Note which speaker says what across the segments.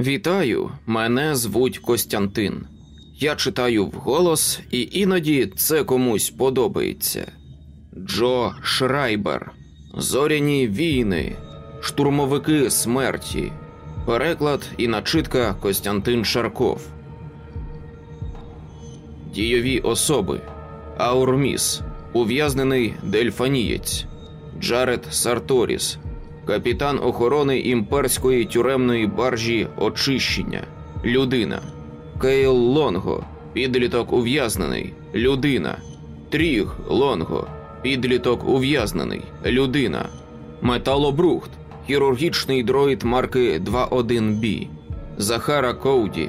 Speaker 1: Вітаю, мене звуть Костянтин. Я читаю вголос, і іноді це комусь подобається. Джо Шрайбер. Зоряні війни, штурмовики смерті. Переклад і начитка Костянтин Шарков. Дійові особи. Аурміс. Ув'язнений Дельфанієць. Джаред Сарторіс. Капітан охорони імперської тюремної баржі Очищення. Людина. Кейл Лонго. Підліток ув'язнений. Людина. Тріг Лонго. Підліток ув'язнений. Людина. Металобрухт. Хірургічний дроїд марки 21B. Захара Коуді.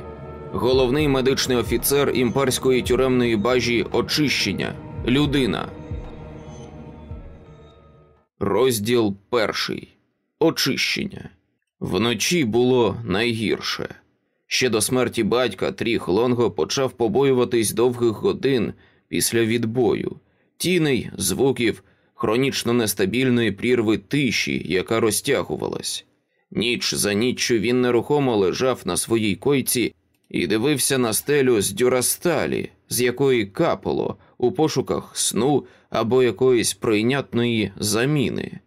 Speaker 1: Головний медичний офіцер імперської тюремної баржі Очищення. Людина. Розділ перший. Очищення. Вночі було найгірше. Ще до смерті батька Тріх Лонго почав побоюватись довгих годин після відбою, тіней, звуків, хронічно нестабільної прірви тиші, яка розтягувалась. Ніч за ніччю він нерухомо лежав на своїй койці і дивився на стелю з дюрасталі, з якої капало у пошуках сну або якоїсь прийнятної заміни.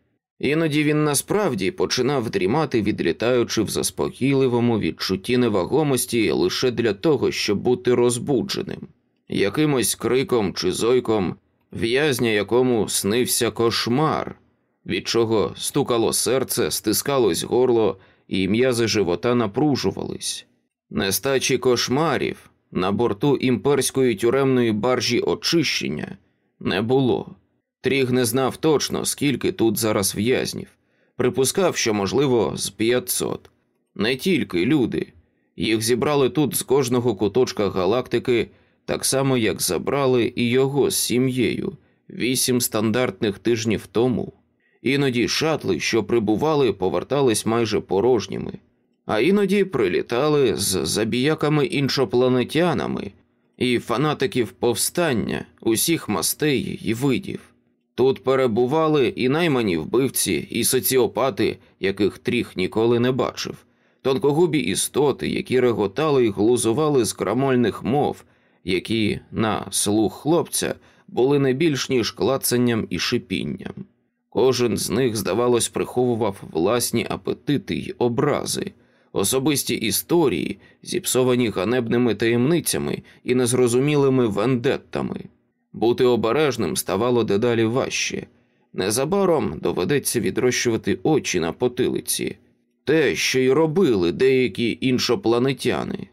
Speaker 1: Іноді він насправді починав дрімати, відлітаючи в заспокійливому відчутті невагомості лише для того, щоб бути розбудженим, якимось криком чи зойком, в'язня якому снився кошмар, від чого стукало серце, стискалось горло, і м'язи живота напружувались. Нестачі кошмарів на борту імперської тюремної баржі очищення не було. Тріг не знав точно, скільки тут зараз в'язнів. Припускав, що, можливо, з 500. Не тільки люди. Їх зібрали тут з кожного куточка галактики, так само, як забрали і його з сім'єю вісім стандартних тижнів тому. Іноді шатли, що прибували, повертались майже порожніми, а іноді прилітали з забіяками іншопланетянами і фанатиків повстання усіх мастей і видів. Тут перебували і наймані вбивці, і соціопати, яких тріх ніколи не бачив, тонкогубі істоти, які реготали і глузували з крамольних мов, які, на слух хлопця, були не більш ніж клацанням і шипінням. Кожен з них, здавалось, приховував власні апетити й образи, особисті історії, зіпсовані ганебними таємницями і незрозумілими вендеттами. Бути обережним ставало дедалі важче. Незабаром доведеться відрощувати очі на потилиці, те, що й робили деякі іншопланетяни.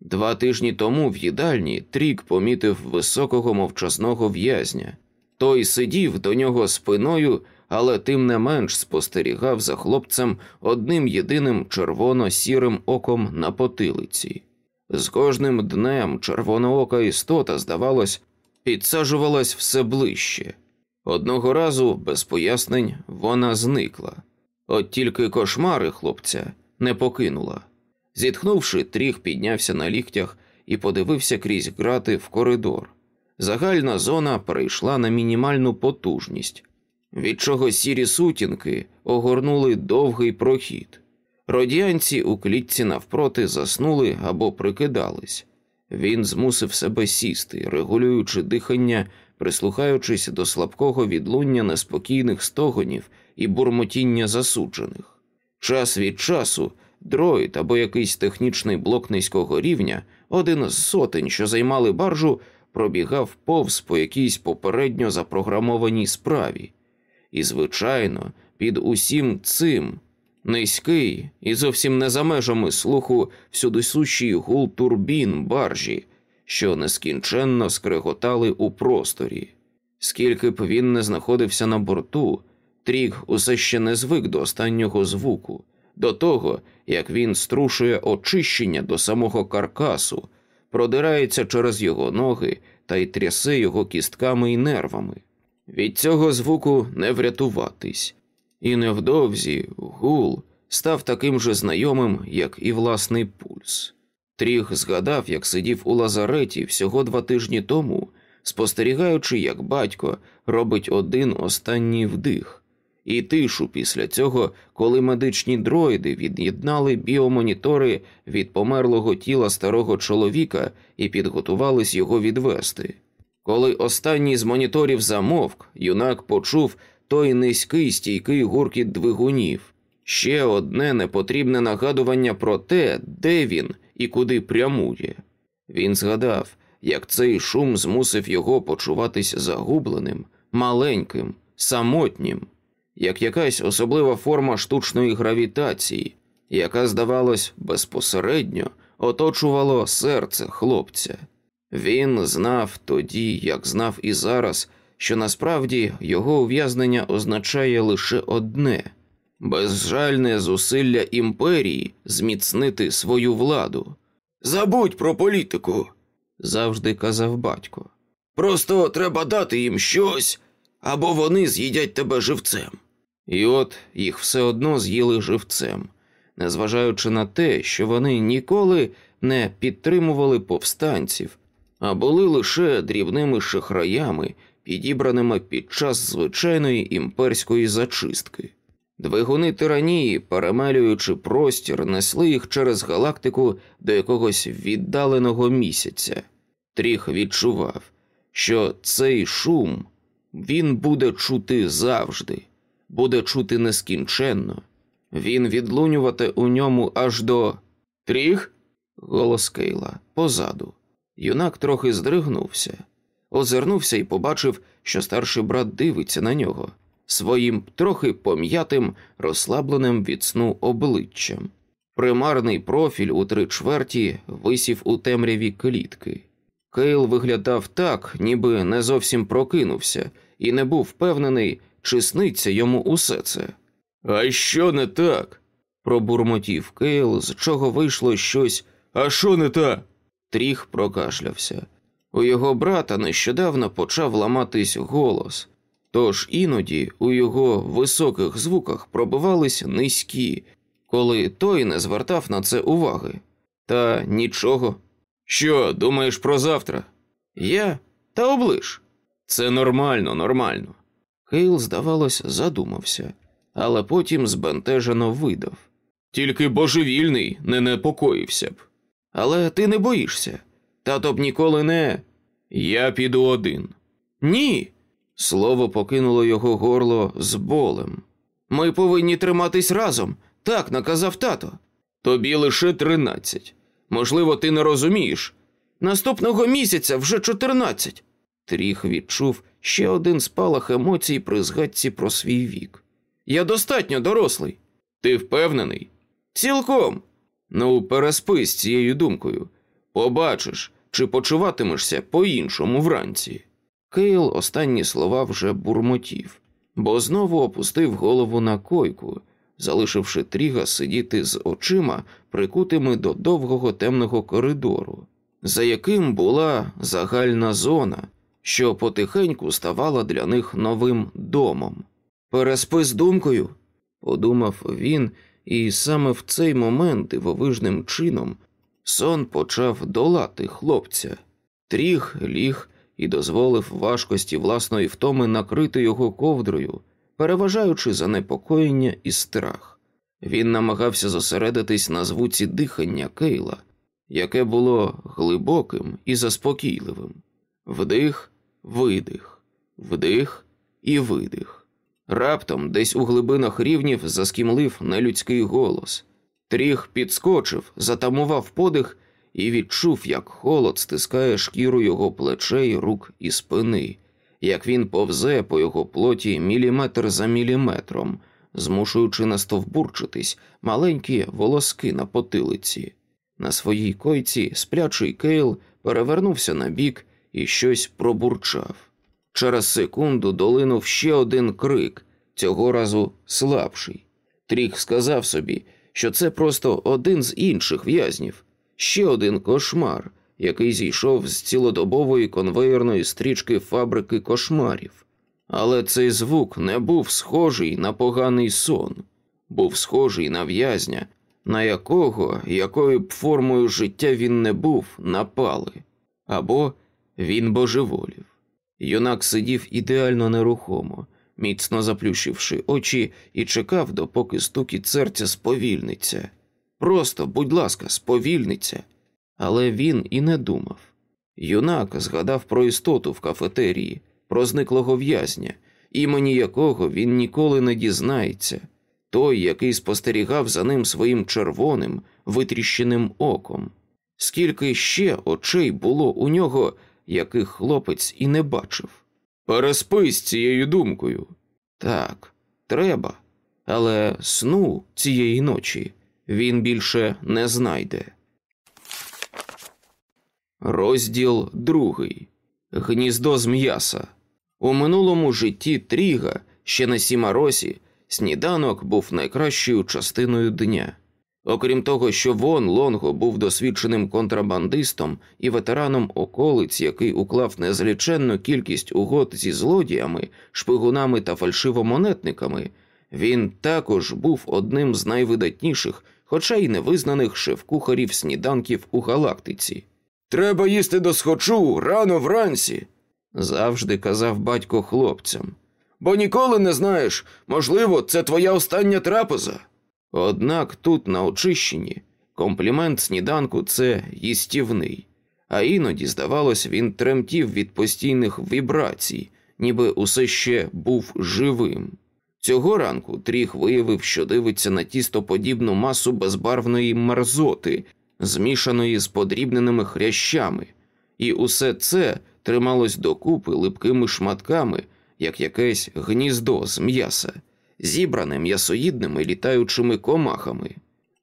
Speaker 1: Два тижні тому в їдальні Трік помітив високого мовчасного в'язня. Той сидів до нього спиною, але тим не менш спостерігав за хлопцем одним єдиним червоно-сірим оком на потилиці. З кожним днем червоноока істота, здавалось, підсаджувалась все ближче. Одного разу, без пояснень, вона зникла, от тільки кошмари хлопця не покинула. Зітхнувши, тріх піднявся на ліктях і подивився крізь грати в коридор. Загальна зона перейшла на мінімальну потужність, від чого сірі сутінки огорнули довгий прохід. Родіанці у клітці навпроти заснули або прикидались. Він змусив себе сісти, регулюючи дихання, прислухаючись до слабкого відлуння неспокійних стогонів і бурмотіння засуджених. Час від часу дроїд або якийсь технічний блок низького рівня, один з сотень, що займали баржу, пробігав повз по якійсь попередньо запрограмованій справі. І, звичайно, під усім цим низький і зовсім не за межами слуху всюдисущий гул турбін баржі, що нескінченно скреготали у просторі. Скільки б він не знаходився на борту, Тріг усе ще не звик до останнього звуку, до того, як він струшує очищення до самого каркасу, продирається через його ноги та й трясе його кістками і нервами. Від цього звуку не врятуватись, і невдовзі гул став таким же знайомим, як і власний пульс. Тріг згадав, як сидів у лазареті всього два тижні тому, спостерігаючи, як батько робить один останній вдих, і тишу після цього, коли медичні дроїди від'єднали біомонітори від померлого тіла старого чоловіка і підготувались його відвести. Коли останній з моніторів замовк, юнак почув той низький стійкий гуркіт двигунів, ще одне непотрібне нагадування про те, де він і куди прямує. Він згадав, як цей шум змусив його почуватись загубленим, маленьким, самотнім, як якась особлива форма штучної гравітації, яка, здавалось, безпосередньо оточувало серце хлопця. Він знав тоді, як знав і зараз, що насправді його ув'язнення означає лише одне безжальне зусилля імперії зміцнити свою владу. Забудь про політику, завжди казав батько. Просто треба дати їм щось, або вони з'їдять тебе живцем. І от їх все одно з'їли живцем, незважаючи на те, що вони ніколи не підтримували повстанців, а були лише дрібними шахраями, підібраними під час звичайної імперської зачистки. Двигуни тиранії, перемелюючи простір, несли їх через галактику до якогось віддаленого місяця. Тріх відчував, що цей шум він буде чути завжди, буде чути нескінченно. Він відлунювати у ньому аж до тріх. Голос Кейла позаду. Юнак трохи здригнувся, озирнувся і побачив, що старший брат дивиться на нього своїм трохи пом'ятим, розслабленим від сну обличчям. Примарний профіль у три чверті висів у темряві клітки. Кейл виглядав так, ніби не зовсім прокинувся, і не був впевнений, чи сниться йому усе це. А що не так? пробурмотів Кейл, з чого вийшло щось. А що не так? Тріг прокашлявся. У його брата нещодавно почав ламатись голос, тож іноді у його високих звуках пробивались низькі, коли той не звертав на це уваги. Та нічого. Що, думаєш про завтра? Я? Та облиш. Це нормально, нормально. Хейл, здавалось, задумався, але потім збентежено видав. Тільки божевільний не непокоївся б. Але ти не боїшся. Тато б ніколи не. Я піду один. Ні. Слово покинуло його горло з болем. Ми повинні триматись разом, так наказав тато. Тобі лише тринадцять. Можливо, ти не розумієш. Наступного місяця вже чотирнадцять. Тріх відчув ще один спалах емоцій при згадці про свій вік. Я достатньо дорослий. Ти впевнений? Цілком. Ну, переспи з цією думкою. Побачиш, чи почуватимешся по-іншому вранці. Кейл останні слова вже бурмотів, бо знову опустив голову на койку, залишивши Тріга сидіти з очима, прикутими до довгого темного коридору, за яким була загальна зона, що потихеньку ставала для них новим домом. Переспи з думкою, подумав він, і саме в цей момент дивовижним чином сон почав долати хлопця. Тріг ліг і дозволив важкості власної втоми накрити його ковдрою, переважаючи занепокоєння і страх. Він намагався зосередитись на звуці дихання Кейла, яке було глибоким і заспокійливим вдих, видих, вдих і видих. Раптом десь у глибинах рівнів заскімлив нелюдський голос. Тріх підскочив, затамував подих і відчув, як холод стискає шкіру його плечей, рук і спини, як він повзе по його плоті міліметр за міліметром, змушуючи настовбурчитись маленькі волоски на потилиці. На своїй койці сплячий Кейл перевернувся на бік і щось пробурчав. Через секунду долинув ще один крик, цього разу слабший. Тріх сказав собі, що це просто один з інших в'язнів, ще один кошмар, який зійшов з цілодобової конвейерної стрічки фабрики кошмарів. Але цей звук не був схожий на поганий сон, був схожий на в'язня, на якого, якою б формою життя він не був, напали, або він божеволів. Юнак сидів ідеально нерухомо, міцно заплющивши очі, і чекав, допоки стукіт серця сповільниться. Просто, будь ласка, сповільниться. Але він і не думав. Юнак згадав про істоту в кафетерії, про зниклого в'язня, імені якого він ніколи не дізнається, той, який спостерігав за ним своїм червоним, витріщеним оком. Скільки ще очей було у нього, яких хлопець і не бачив. Переспи з цією думкою. Так, треба, але сну цієї ночі він більше не знайде. Розділ другий Гніздо з м'яса. У минулому житті Тріга, ще на Сімаросі, сніданок був найкращою частиною дня. Окрім того, що Вон Лонго був досвідченим контрабандистом і ветераном околиць, який уклав незліченну кількість угод зі злодіями, шпигунами та фальшивомонетниками, він також був одним з найвидатніших, хоча й невизнаних шеф-кухарів сніданків у галактиці. Треба їсти до схочу рано вранці, завжди казав батько хлопцям. Бо ніколи не знаєш, можливо, це твоя остання трапеза. Однак тут, на очищенні, комплімент сніданку це їстівний, а іноді, здавалось, він тремтів від постійних вібрацій, ніби усе ще був живим. Цього ранку Тріх виявив, що дивиться на тістоподібну масу безбарвної мерзоти, змішаної з подрібненими хрящами, і усе це трималось докупи липкими шматками, як якесь гніздо з м'яса зібране м'ясоїдними літаючими комахами.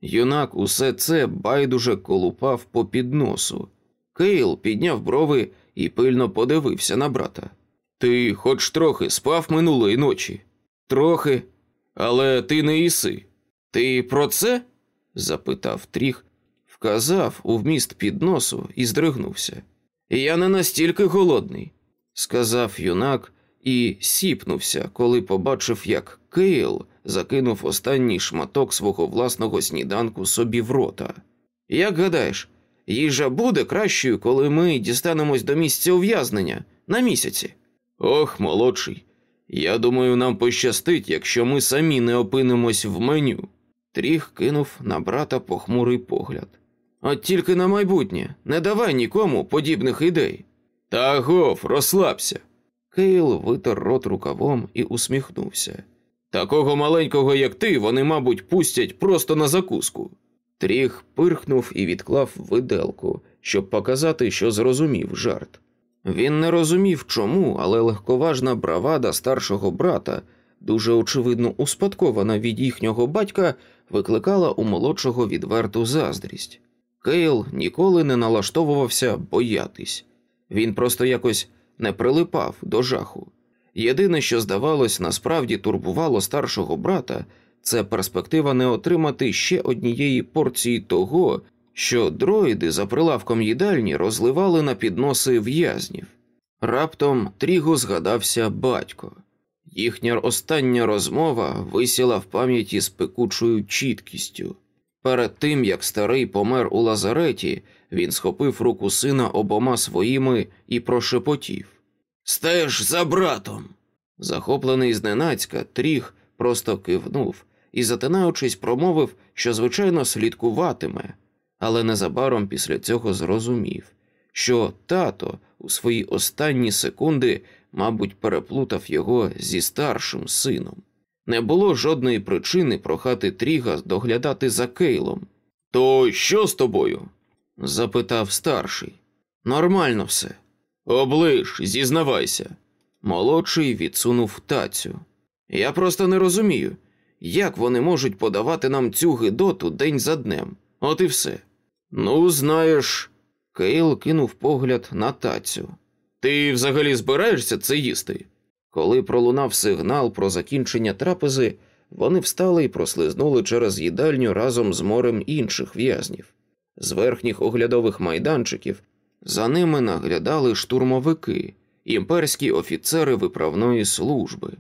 Speaker 1: Юнак усе це байдуже колупав по підносу. Кейл підняв брови і пильно подивився на брата. Ти хоч трохи спав минулої ночі? Трохи, але ти не їси. Ти про це? запитав Тріг, вказав на вміст підносу і здригнувся. Я не настільки голодний, сказав юнак і сіпнувся, коли побачив, як Кейл закинув останній шматок свого власного сніданку собі в рота. Як гадаєш, їжа буде кращою, коли ми дістанемось до місця ув'язнення на місяці? Ох, молодший. Я думаю, нам пощастить, якщо ми самі не опинимось в меню. Тріг кинув на брата похмурий погляд. От тільки на майбутнє не давай нікому подібних ідей. Агов, розслабся. Кейл витер рот рукавом і усміхнувся. Такого маленького, як ти, вони, мабуть, пустять просто на закуску. Тріг пирхнув і відклав виделку, щоб показати, що зрозумів жарт. Він не розумів чому, але легковажна бравада старшого брата, дуже очевидно успадкована від їхнього батька, викликала у молодшого відверту заздрість. Кейл ніколи не налаштовувався боятись. Він просто якось не прилипав до жаху. Єдине, що здавалось, насправді турбувало старшого брата, це перспектива не отримати ще однієї порції того, що дроїди за прилавком їдальні розливали на підноси в'язнів. Раптом Тріго згадався батько. Їхня остання розмова висіла в пам'яті з пекучою чіткістю. Перед тим як старий помер у лазареті, він схопив руку сина обома своїми і прошепотів Стеж за братом. Захоплений зненацька, тріх просто кивнув і, затинаючись, промовив, що, звичайно, слідкуватиме, але незабаром після цього зрозумів, що тато у свої останні секунди, мабуть, переплутав його зі старшим сином. Не було жодної причини прохати Тріга доглядати за Кейлом. То що з тобою? запитав старший. Нормально все. Облиш, зізнавайся. Молодший відсунув тацю. Я просто не розумію, як вони можуть подавати нам цю гидоту день за днем. От і все. Ну, знаєш, Кейл кинув погляд на тацю. Ти взагалі збираєшся це їсти? Коли пролунав сигнал про закінчення трапези, вони встали і прослизнули через їдальню разом з морем інших в'язнів. З верхніх оглядових майданчиків за ними наглядали штурмовики, імперські офіцери виправної служби.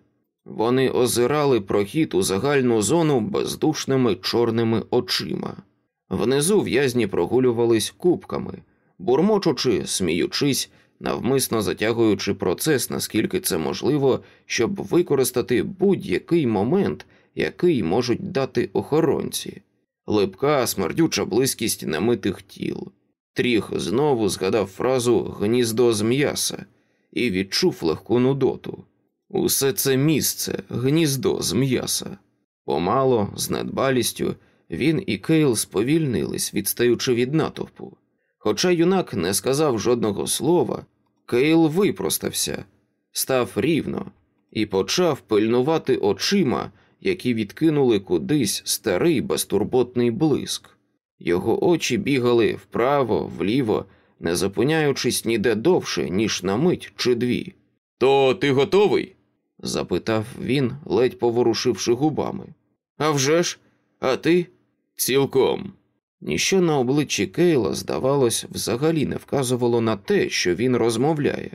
Speaker 1: Вони озирали прохід у загальну зону бездушними чорними очима. Внизу в'язні прогулювались кубками, бурмочучи, сміючись, навмисно затягуючи процес, наскільки це можливо, щоб використати будь-який момент, який можуть дати охоронці, липка, смердюча близькість немитих тіл. Тріх знову згадав фразу гніздо з м'яса і відчув легку нудоту. Усе це місце, гніздо з м'яса. Помало, з недбалістю, він і Кейл сповільнились, відстаючи від натовпу. Хоча юнак не сказав жодного слова, Кейл випростався, став рівно і почав пильнувати очима, які відкинули кудись старий безтурботний блиск. Його очі бігали вправо, вліво, не зупиняючись ніде довше, ніж на мить чи дві. То ти готовий? запитав він, ледь поворушивши губами. «А вже ж, а ти? Цілком. Ніщо на обличчі Кейла, здавалось, взагалі не вказувало на те, що він розмовляє.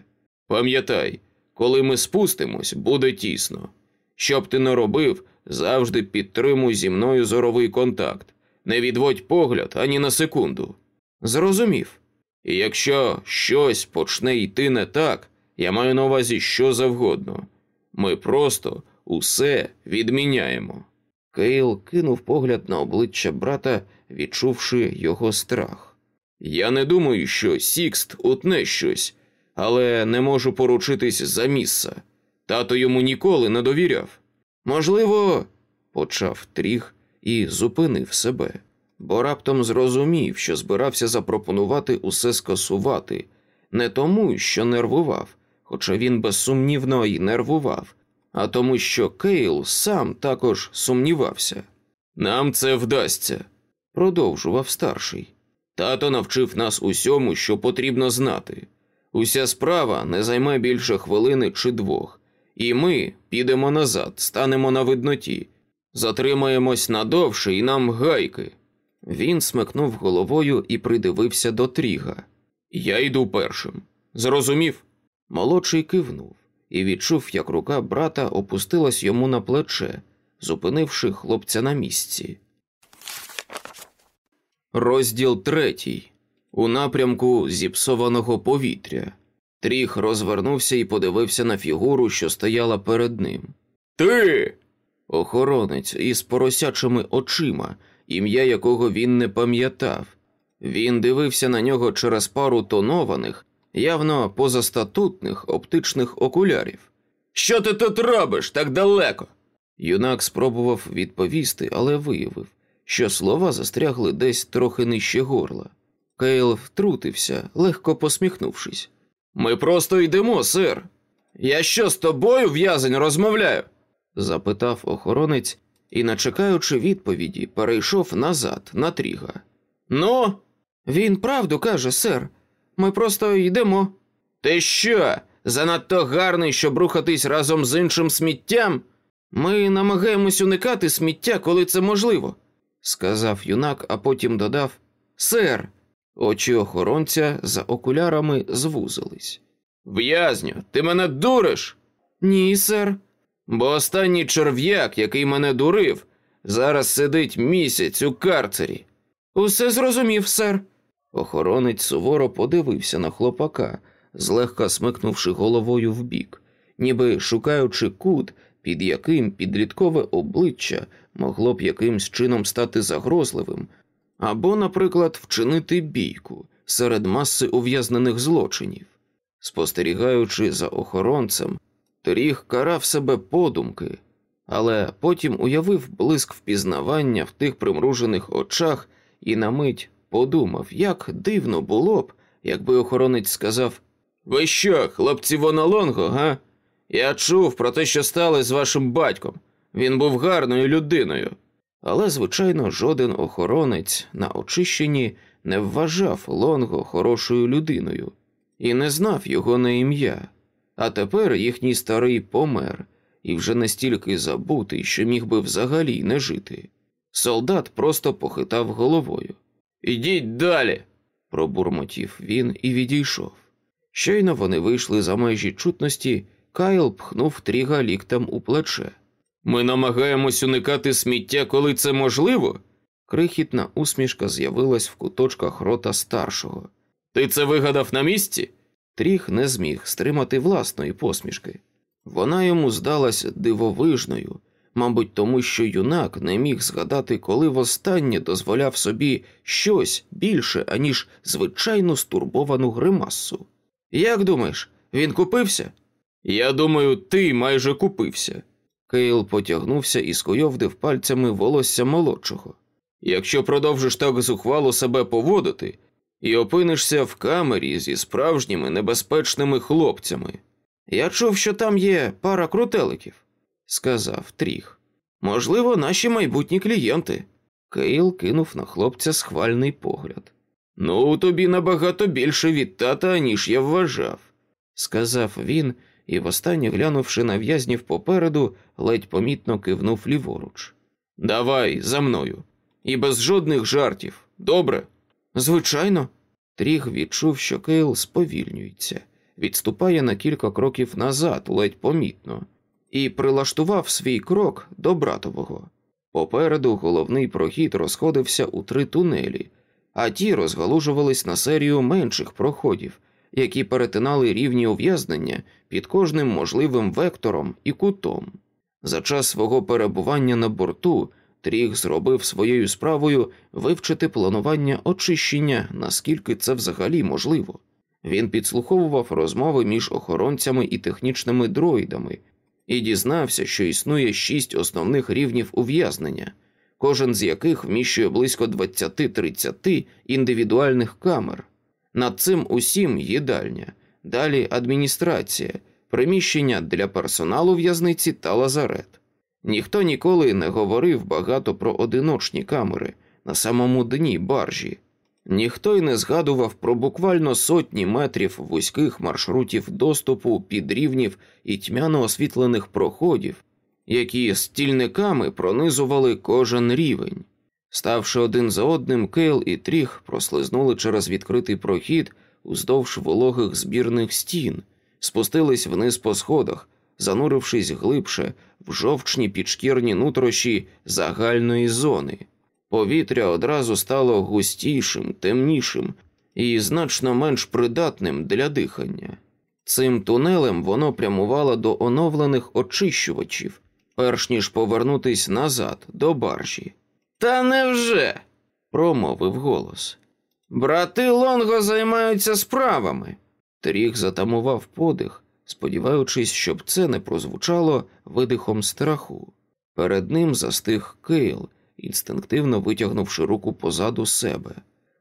Speaker 1: Пам'ятай, коли ми спустимось, буде тісно. Що б ти не робив, завжди підтримуй зі мною зоровий контакт. Не відводь погляд ані на секунду. Зрозумів. І якщо щось почне йти не так, я маю на увазі що завгодно. Ми просто усе відміняємо. Кейл кинув погляд на обличчя брата, відчувши його страх. Я не думаю, що Сікст утне щось, але не можу поручитись за місце. Тато йому ніколи не довіряв. Можливо, почав Тріг і зупинив себе, бо раптом зрозумів, що збирався запропонувати усе скасувати, не тому, що нервував, хоча він безсумнівно й нервував, а тому, що Кейл сам також сумнівався. Нам це вдасться, продовжував старший. Тато навчив нас усьому, що потрібно знати. Уся справа не займе більше хвилини чи двох, і ми підемо назад, станемо на видноті, затримаємось надовше і нам гайки. Він смикнув головою і придивився до тріга. Я йду першим. Зрозумів? Молодший кивнув і відчув, як рука брата опустилась йому на плече, зупинивши хлопця на місці. Розділ третій. У напрямку зіпсованого повітря. Тріх розвернувся і подивився на фігуру, що стояла перед ним. Ти. Охоронець із поросячими очима, ім'я якого він не пам'ятав. Він дивився на нього через пару тонованих, явно позастатутних оптичних окулярів. Що ти тут робиш так далеко? Юнак спробував відповісти, але виявив, що слова застрягли десь трохи нижче горла. Кейл втрутився, легко посміхнувшись. Ми просто йдемо, сир. Я що з тобою в'язень розмовляю? Запитав охоронець і, не чекаючи відповіді, перейшов назад на Тріга. Ну, він правду каже, сир. Ми просто йдемо. Ти що? Занадто гарний, щоб рухатись разом з іншим сміттям? Ми намагаємось уникати сміття, коли це можливо, сказав юнак, а потім додав Сер. Очі охоронця за окулярами звузились. В'язню, ти мене дуриш? Ні, сер. Бо останній черв'як, який мене дурив, зараз сидить місяць у карцері. Усе зрозумів, сер. Охоронець суворо подивився на хлопака, злегка смикнувши головою вбік, ніби шукаючи кут, під яким підліткове обличчя могло б якимсь чином стати загрозливим, або, наприклад, вчинити бійку серед маси ув'язнених злочинів. Спостерігаючи за охоронцем, Торіг карав себе подумки, але потім уявив блиск впізнавання в тих примружених очах і на мить подумав, як дивно було б, якби охоронець сказав Ви що, хлопці Вонолонго, га? Я чув про те, що стало з вашим батьком. Він був гарною людиною. Але, звичайно, жоден охоронець на очищенні не вважав Лонго хорошою людиною і не знав його на ім'я. А тепер їхній старий помер і вже настільки забутий, що міг би взагалі не жити. Солдат просто похитав головою. Ідіть далі, пробурмотів він і відійшов. Щойно вони вийшли за межі чутності, Кайл пхнув тріга ліктем у плече. Ми намагаємось уникати сміття, коли це можливо. Крихітна усмішка з'явилась в куточках рота старшого. Ти це вигадав на місці? Тріг не зміг стримати власної посмішки. Вона йому здалась дивовижною, мабуть, тому що юнак не міг згадати, коли востаннє дозволяв собі щось більше, аніж звичайну стурбовану гримасу. Як думаєш, він купився? Я думаю, ти майже купився. Кейл потягнувся і скуйовдив пальцями волосся молодшого. Якщо продовжиш так зухвало себе поводити і опинишся в камері зі справжніми небезпечними хлопцями. Я чув, що там є пара крутеликів, сказав Тріг. Можливо, наші майбутні клієнти. Кейл кинув на хлопця схвальний погляд. Ну, в тобі набагато більше від тата, ніж я вважав, сказав він і, востаннє глянувши на в'язнів попереду, ледь помітно кивнув ліворуч. Давай за мною. І без жодних жартів. Добре? Звичайно. Тріг відчув, що Кейл сповільнюється, відступає на кілька кроків назад, ледь помітно, і прилаштував свій крок до братового. Попереду головний прохід розходився у три тунелі, а ті розгалужувались на серію менших проходів, які перетинали рівні ув'язнення під кожним можливим вектором і кутом. За час свого перебування на борту Тріг зробив своєю справою вивчити планування очищення, наскільки це взагалі можливо. Він підслуховував розмови між охоронцями і технічними дроїдами і дізнався, що існує шість основних рівнів ув'язнення, кожен з яких вміщує близько 20-30 індивідуальних камер. Над цим усім їдальня, далі адміністрація, приміщення для персоналу в'язниці та лазарет. Ніхто ніколи не говорив багато про одиночні камери на самому дні баржі, ніхто й не згадував про буквально сотні метрів вузьких маршрутів доступу, підрівнів і тьмяно освітлених проходів, які стільниками пронизували кожен рівень. Ставши один за одним, Кейл і Тріг прослизнули через відкритий прохід уздовж вологих збірних стін, спустились вниз по сходах, занурившись глибше в жовчні підшкірні нутрощі загальної зони. Повітря одразу стало густішим, темнішим і значно менш придатним для дихання. Цим тунелем воно прямувало до оновлених очищувачів, перш ніж повернутись назад до баржі. Та невже? промовив голос. Брати Лонго займаються справами. Тріг затамував подих, сподіваючись, щоб це не прозвучало видихом страху. Перед ним застиг Кейл, інстинктивно витягнувши руку позаду себе.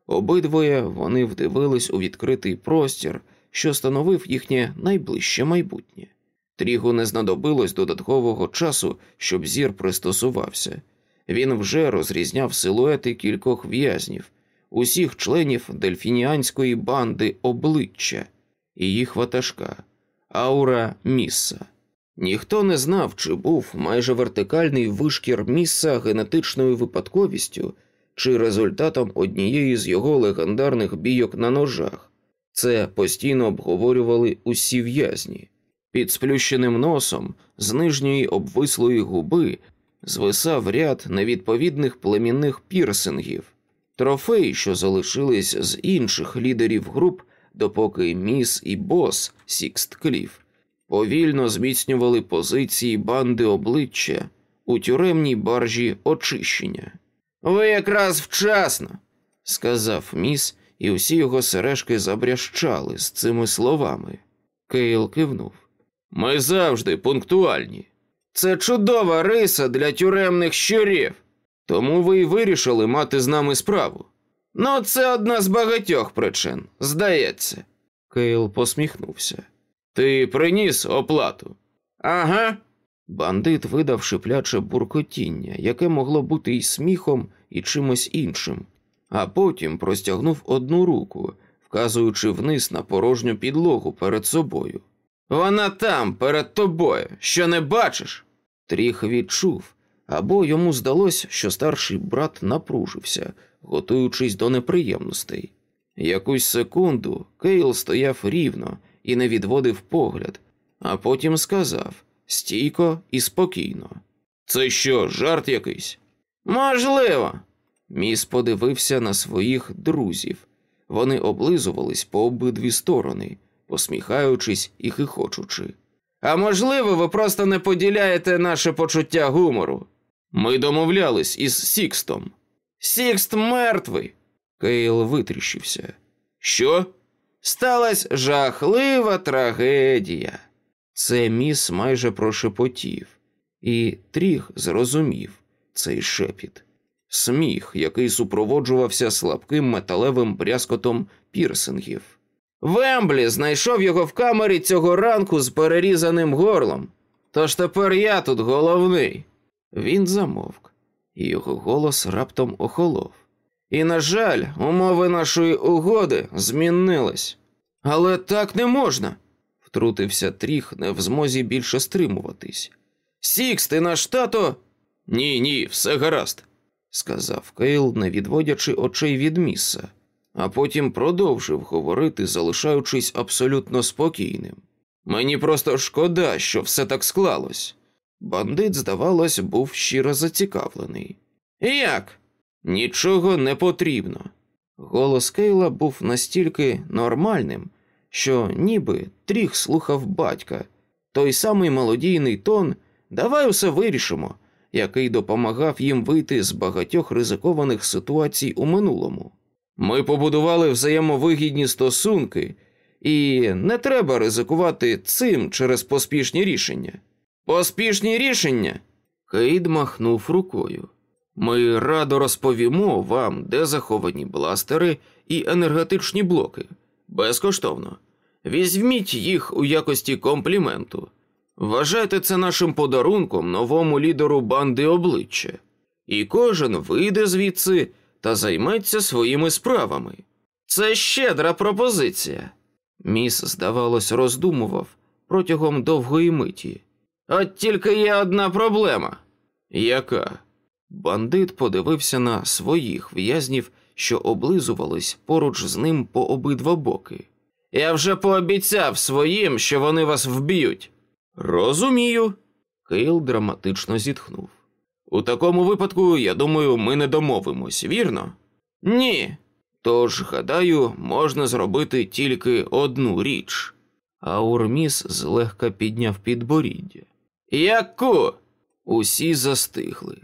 Speaker 1: Обидвоє вони вдивились у відкритий простір, що становив їхнє найближче майбутнє. Трігу не знадобилось додаткового часу, щоб зір пристосувався. Він вже розрізняв силуети кількох в'язнів, усіх членів дельфініанської банди обличчя і їх ватажка аура місса. Ніхто не знав, чи був майже вертикальний вишкір місса генетичною випадковістю чи результатом однієї з його легендарних бійок на ножах. Це постійно обговорювали усі в'язні. Під сплющеним носом з нижньої обвислої губи звисав ряд невідповідних племінних пірсингів, трофеї, що залишились з інших лідерів груп допоки Міс і бос Сікст Кліф повільно зміцнювали позиції банди обличчя у тюремній баржі очищення. Ви якраз вчасно, сказав Міс, і усі його сережки забрящали з цими словами. Кейл кивнув. Ми завжди пунктуальні. Це чудова риса для тюремних щурів, тому ви й вирішили мати з нами справу. Ну, це одна з багатьох причин, здається. Кейл посміхнувся. Ти приніс оплату? Ага. Бандит видав шипляче буркотіння, яке могло бути і сміхом, і чимось іншим, а потім простягнув одну руку, вказуючи вниз на порожню підлогу перед собою. Вона там, перед тобою, що не бачиш? Тріг відчув, або йому здалось, що старший брат напружився, готуючись до неприємностей. Якусь секунду Кейл стояв рівно і не відводив погляд, а потім сказав стійко і спокійно. Це що, жарт якийсь? Можливо. Міс подивився на своїх друзів. Вони облизувались по обидві сторони, посміхаючись і хихочучи. А можливо, ви просто не поділяєте наше почуття гумору. Ми домовлялись із Сікстом. Сікст мертвий. Кейл витріщився. Що? Сталась жахлива трагедія. Це міс майже прошепотів, і тріх зрозумів цей шепіт. Сміх, який супроводжувався слабким металевим брязкотом пірсингів. Вемблі знайшов його в камері цього ранку з перерізаним горлом. Тож тепер я тут головний. Він замовк, і його голос раптом охолов. І, на жаль, умови нашої угоди змінились. Але так не можна, втрутився тріх, не в змозі більше стримуватись. Сікс, ти наш тато. Ні, ні, все гаразд, сказав Кейл, не відводячи очей від міса, а потім продовжив говорити, залишаючись абсолютно спокійним. Мені просто шкода, що все так склалось. Бандит, здавалось, був щиро зацікавлений. Як? Нічого не потрібно. Голос Кейла був настільки нормальним, що ніби тріх слухав батька, той самий молодійний тон Давай усе вирішимо, який допомагав їм вийти з багатьох ризикованих ситуацій у минулому. Ми побудували взаємовигідні стосунки, і не треба ризикувати цим через поспішні рішення. Поспішні рішення. Кейд махнув рукою. Ми радо розповімо вам, де заховані бластери і енергетичні блоки. Безкоштовно. Візьміть їх у якості компліменту. Вважайте це нашим подарунком новому лідеру банди обличчя, і кожен вийде звідси та займеться своїми справами. Це щедра пропозиція. Міс, здавалось, роздумував протягом довгої миті. От тільки є одна проблема. Яка? Бандит подивився на своїх в'язнів, що облизувались поруч з ним по обидва боки. Я вже пообіцяв своїм, що вони вас вб'ють. Розумію. Кейл драматично зітхнув. У такому випадку, я думаю, ми не домовимось, вірно? Ні. Тож, гадаю, можна зробити тільки одну річ. Аурміс злегка підняв підборіддя. Яку? Усі застигли,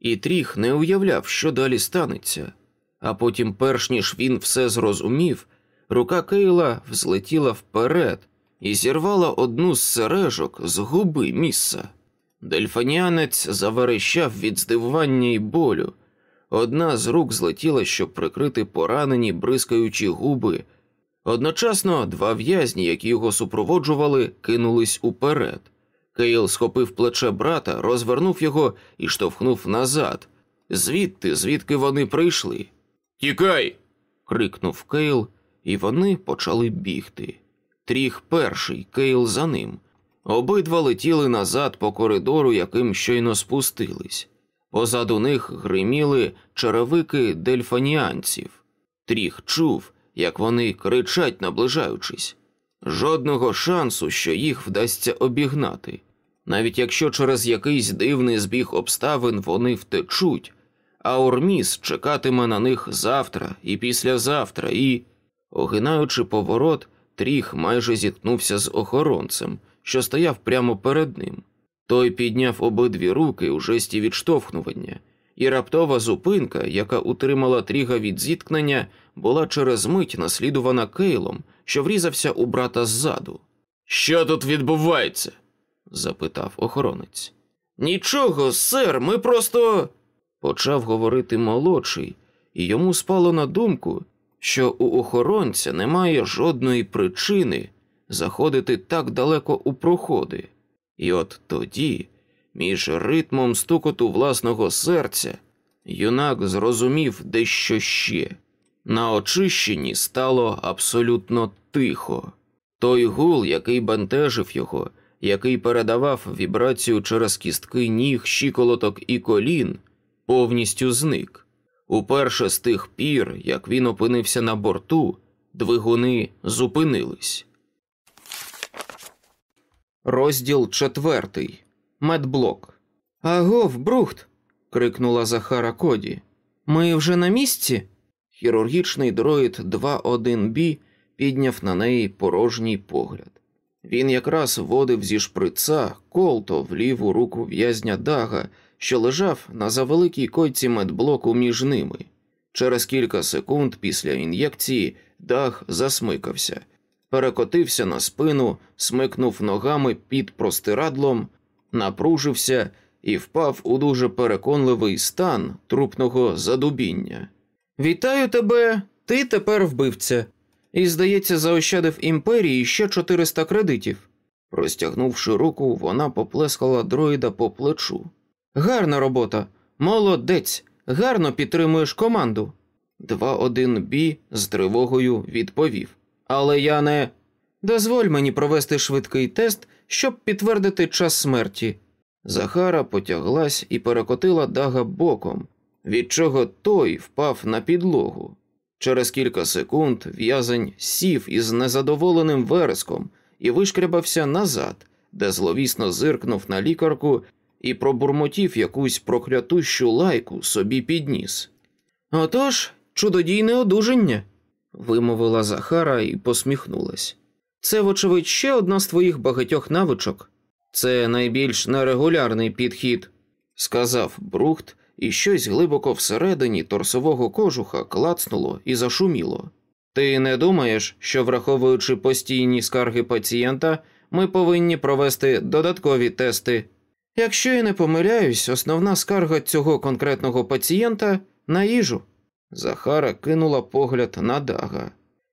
Speaker 1: і тріх не уявляв, що далі станеться. А потім, перш ніж він все зрозумів, рука Кейла взлетіла вперед і зірвала одну з сережок з губи місса. Дельфанянець заверещав від здивування й болю. Одна з рук злетіла, щоб прикрити поранені, бризкаючі губи. Одночасно два в'язні, які його супроводжували, кинулись уперед. Кейл схопив плече брата, розвернув його і штовхнув назад, звідти, звідки вони прийшли. Тікай. крикнув Кейл, і вони почали бігти. Тріх перший, Кейл за ним. Обидва летіли назад по коридору, яким щойно спустились. Позаду них гриміли черевики дельфаніанців. Тріх чув, як вони кричать, наближаючись. Жодного шансу, що їх вдасться обігнати. Навіть якщо через якийсь дивний збіг обставин вони втечуть, а Орміс чекатиме на них завтра і післязавтра, і, огинаючи поворот, тріх майже зіткнувся з охоронцем, що стояв прямо перед ним. Той підняв обидві руки у жесті відштовхнування, і раптова зупинка, яка утримала тріга від зіткнення, була через мить наслідувана Кейлом, що врізався у брата ззаду. Що тут відбувається? Запитав охоронець. Нічого, сер, ми просто. почав говорити молодший, і йому спало на думку, що у охоронця немає жодної причини заходити так далеко у проходи. І от тоді, між ритмом стукоту власного серця, юнак зрозумів дещо ще. На очищенні стало абсолютно тихо. Той гул, який бентежив його, який передавав вібрацію через кістки ніг, щиколоток і колін, повністю зник. Уперше з тих пір, як він опинився на борту, двигуни зупинились. Розділ четвертий. Медблок. Агов, Брухт. крикнула Захара Коді. Ми вже на місці? Хірургічний дроїд 2-1 b підняв на неї порожній погляд. Він якраз водив зі шприца колто в ліву руку в'язня Дага, що лежав на завеликій койці медблоку між ними. Через кілька секунд після ін'єкції Даг засмикався, перекотився на спину, смикнув ногами під простирадлом, напружився і впав у дуже переконливий стан трупного задубіння. Вітаю тебе, ти тепер вбивця, і, здається, заощадив імперії ще 400 кредитів. Простягнувши руку, вона поплескала дроїда по плечу. Гарна робота, молодець, гарно підтримуєш команду. 2-1 Бі з тривогою відповів. Але я не. Дозволь мені провести швидкий тест, щоб підтвердити час смерті. Захара потяглась і перекотила дага боком, від чого той впав на підлогу. Через кілька секунд в'язень сів із незадоволеним вереском і вишкрябався назад, де зловісно зиркнув на лікарку і пробурмотів якусь проклятущу лайку собі підніс. Отож, чудодійне одужання, вимовила Захара і посміхнулась. Це, вочевидь, ще одна з твоїх багатьох навичок. Це найбільш нерегулярний підхід, сказав Брухт, і щось глибоко всередині торсового кожуха клацнуло і зашуміло. Ти не думаєш, що, враховуючи постійні скарги пацієнта, ми повинні провести додаткові тести? Якщо я не помиляюсь, основна скарга цього конкретного пацієнта на їжу. Захара кинула погляд на Дага.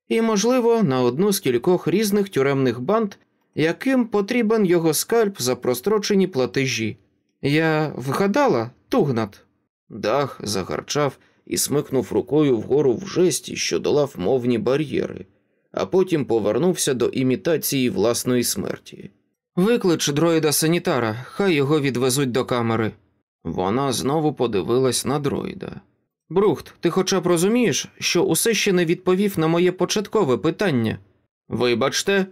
Speaker 1: І, можливо, на одну з кількох різних тюремних банд, яким потрібен його скальп за прострочені платежі. Я вгадала, Тугнат. Дах загарчав і смикнув рукою вгору в жесті, що долав мовні бар'єри, а потім повернувся до імітації власної смерті. Виклич дроїда санітара, хай його відвезуть до камери. Вона знову подивилась на дроїда. Брухт, ти хоча б розумієш, що усе ще не відповів на моє початкове питання. Вибачте,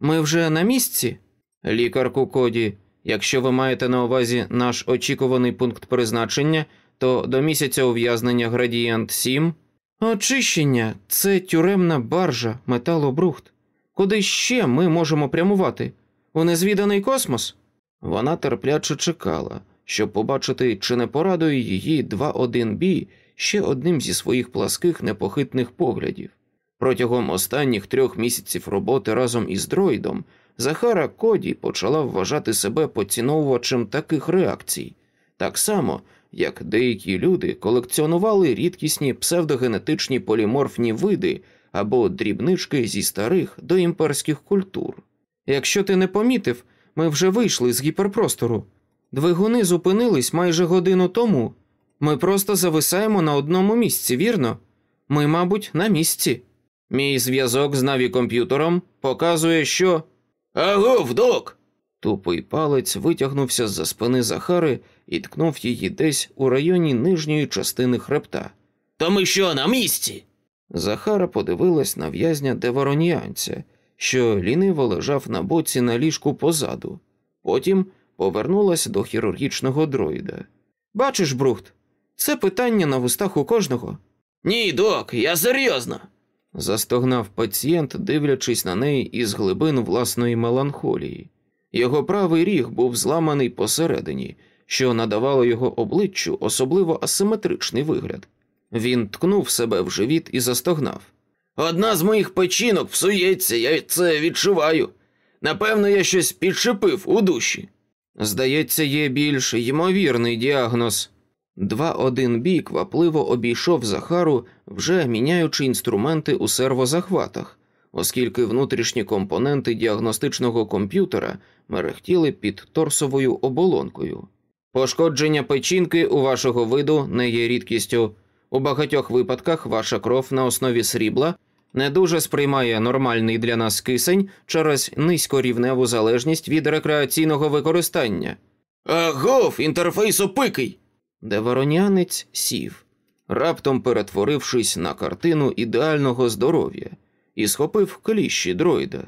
Speaker 1: ми вже на місці, лікарку Коді. Якщо ви маєте на увазі наш очікуваний пункт призначення, то до місяця ув'язнення градієнт 7. Очищення це тюремна баржа, металобрухт. Куди ще ми можемо прямувати? У незвіданий космос? Вона терпляче чекала, щоб побачити, чи не порадує її 2-1 бі ще одним зі своїх пласких непохитних поглядів. Протягом останніх трьох місяців роботи разом із дроїдом Захара Коді почала вважати себе поціновувачем таких реакцій, так само, як деякі люди колекціонували рідкісні псевдогенетичні поліморфні види або дрібнички зі старих до імперських культур. Якщо ти не помітив, ми вже вийшли з гіперпростору. Двигуни зупинились майже годину тому. Ми просто зависаємо на одному місці, вірно? Ми, мабуть, на місці. Мій зв'язок з навікомп'ютером показує, що. Агов, док! Тупий палець витягнувся з за спини Захари і ткнув її десь у районі нижньої частини хребта. То ми що, на місці? Захара подивилась на в'язня девороніанця, що ліниво лежав на боці на ліжку позаду. Потім повернулась до хірургічного дроїда. Бачиш, Брухт, це питання на вустах у кожного. Ні, док, я серйозно. застогнав пацієнт, дивлячись на неї із глибин власної меланхолії. Його правий ріг був зламаний посередині, що надавало його обличчю особливо асиметричний вигляд. Він ткнув себе в живіт і застогнав. Одна з моїх печінок псується, я це відчуваю. Напевно, я щось підшипив у душі. Здається, є більш ймовірний діагноз. Два-один бій квапливо обійшов Захару, вже міняючи інструменти у сервозахватах, оскільки внутрішні компоненти діагностичного комп'ютера мерехтіли під торсовою оболонкою. Пошкодження печінки у вашого виду не є рідкістю. У багатьох випадках ваша кров на основі срібла не дуже сприймає нормальний для нас кисень через низькорівневу залежність від рекреаційного використання. Агов, інтерфейс опикий. Деворонянець сів, раптом перетворившись на картину ідеального здоров'я, і схопив кліщі дроїда.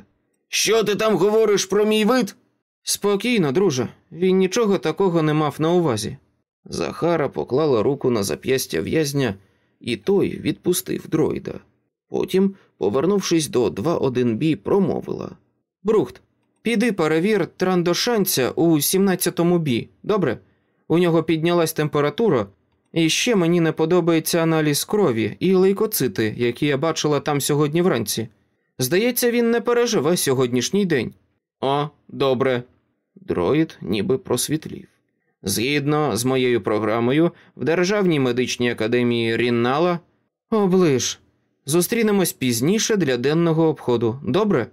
Speaker 1: Що ти там говориш про мій вид? Спокійно, друже, він нічого такого не мав на увазі. Захара поклала руку на зап'ястя в'язня, і той відпустив дроїда. Потім, повернувшись до 2.1Б, промовила Брухт, піди перевір трандошанця у 17-му бі, добре? У нього піднялась температура, і ще мені не подобається аналіз крові і лейкоцити, які я бачила там сьогодні вранці. Здається, він не переживе сьогоднішній день. О, добре. Дроїд ніби просвітлів. Згідно з моєю програмою, в Державній медичній академії Ріннала оближ. Зустрінемось пізніше для денного обходу. Добре?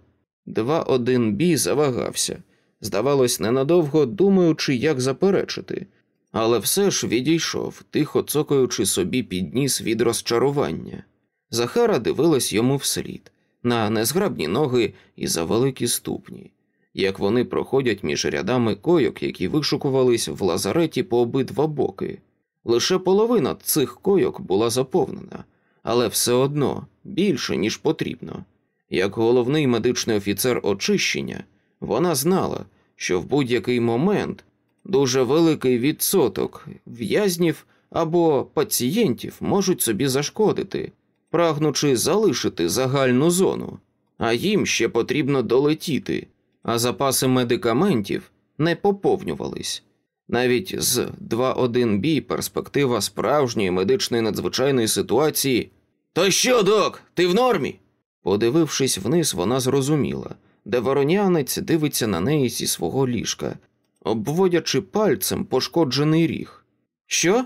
Speaker 1: 2-1 бі завагався, здавалось, ненадовго думаючи, як заперечити, але все ж відійшов, тихо цокаючи собі під ніс від розчарування. Захара дивилась йому вслід, на незграбні ноги і за великі ступні, як вони проходять між рядами койок, які вишукувались в лазареті по обидва боки. Лише половина цих койок була заповнена, але все одно більше, ніж потрібно. Як головний медичний офіцер очищення, вона знала, що в будь-який момент дуже великий відсоток в'язнів або пацієнтів можуть собі зашкодити, прагнучи залишити загальну зону, а їм ще потрібно долетіти, а запаси медикаментів не поповнювались. Навіть з 2.1Б перспектива справжньої медичної надзвичайної ситуації. То що, док, ти в нормі? Подивившись вниз, вона зрозуміла, де воронянець дивиться на неї зі свого ліжка, обводячи пальцем пошкоджений ріг. Що?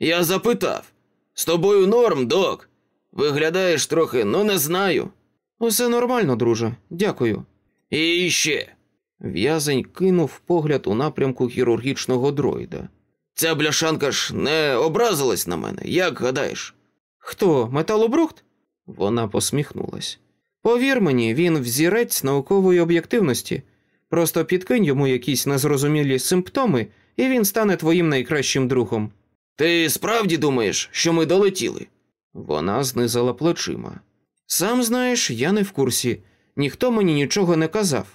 Speaker 1: Я запитав. З тобою норм, док. Виглядаєш трохи, ну не знаю. Усе нормально, друже, дякую. І ще. В'язень кинув погляд у напрямку хірургічного дроїда. Ця бляшанка ж не образилась на мене, як гадаєш? Хто, металобрухт? Вона посміхнулась. Повір мені, він взірець наукової об'єктивності. Просто підкинь йому якісь незрозумілі симптоми, і він стане твоїм найкращим другом. Ти справді думаєш, що ми долетіли? Вона знизала плечима. Сам знаєш, я не в курсі, ніхто мені нічого не казав.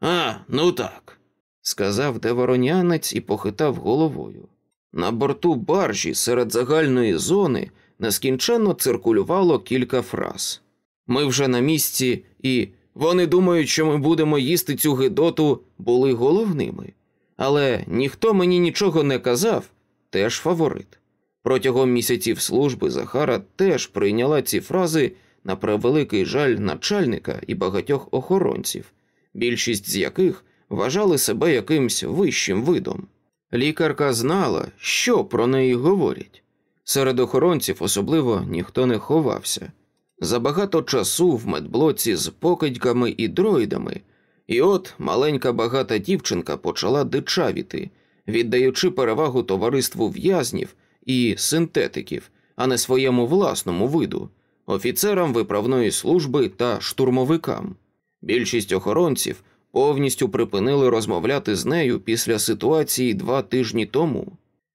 Speaker 1: А, ну так, сказав деворонянець і похитав головою. На борту баржі серед загальної зони нескінченно циркулювало кілька фраз. Ми вже на місці, і вони думають, що ми будемо їсти цю гидоту, були головними. Але ніхто мені нічого не казав, теж фаворит. Протягом місяців служби Захара теж прийняла ці фрази на превеликий жаль начальника і багатьох охоронців, більшість з яких вважали себе якимсь вищим видом. Лікарка знала, що про неї говорять. Серед охоронців особливо ніхто не ховався. Забагато часу в медблоці з покидьками і дроїдами, і от маленька багата дівчинка почала дичавіти, віддаючи перевагу товариству в'язнів і синтетиків, а не своєму власному виду, офіцерам виправної служби та штурмовикам. Більшість охоронців повністю припинили розмовляти з нею після ситуації два тижні тому,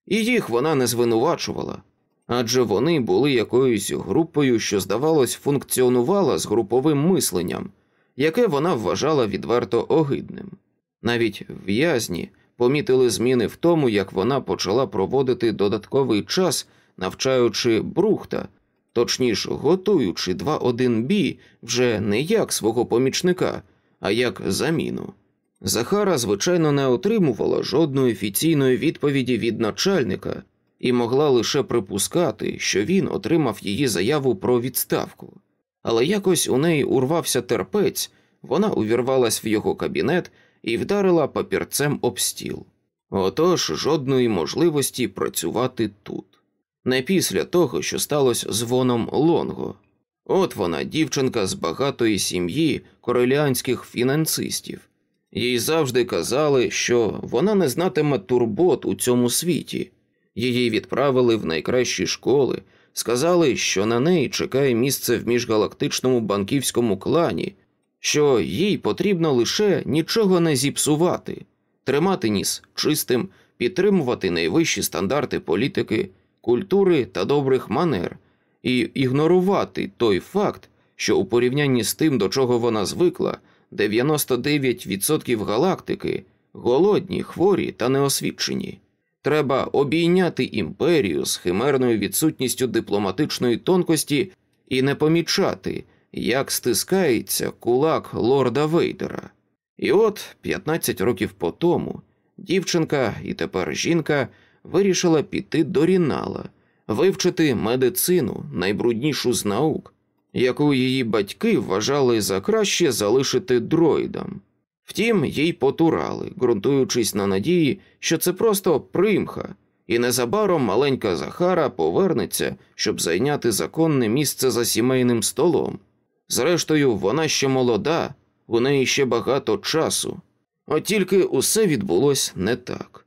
Speaker 1: і їх вона не звинувачувала адже вони були якоюсь групою, що, здавалось, функціонувала з груповим мисленням, яке вона вважала відверто огидним. Навіть в'язні помітили зміни в тому, як вона почала проводити додатковий час, навчаючи брухта, точніше готуючи 2.1Б вже не як свого помічника, а як заміну. Захара, звичайно, не отримувала жодної офіційної відповіді від начальника, і могла лише припускати, що він отримав її заяву про відставку. Але якось у неї урвався терпець, вона увірвалась в його кабінет і вдарила папірцем об стіл. Отож жодної можливості працювати тут. Не після того, що сталося з воном Лонго. От вона, дівчинка з багатої сім'ї кореліанських фінансистів. Їй завжди казали, що вона не знатиме турбот у цьому світі, Її відправили в найкращі школи, сказали, що на неї чекає місце в міжгалактичному банківському клані, що їй потрібно лише нічого не зіпсувати, тримати ніс чистим, підтримувати найвищі стандарти політики, культури та добрих манер, і ігнорувати той факт, що у порівнянні з тим, до чого вона звикла, 99% галактики голодні, хворі та неосвічені. Треба обійняти імперію з химерною відсутністю дипломатичної тонкості і не помічати, як стискається кулак лорда Вейдера. І от 15 років по тому дівчинка і тепер жінка вирішила піти до Рінала, вивчити медицину, найбруднішу з наук, яку її батьки вважали за краще залишити дроїдам. Втім, їй потурали, ґрунтуючись на надії, що це просто примха, і незабаром маленька Захара повернеться, щоб зайняти законне місце за сімейним столом. Зрештою, вона ще молода, у неї ще багато часу. От тільки усе відбулось не так.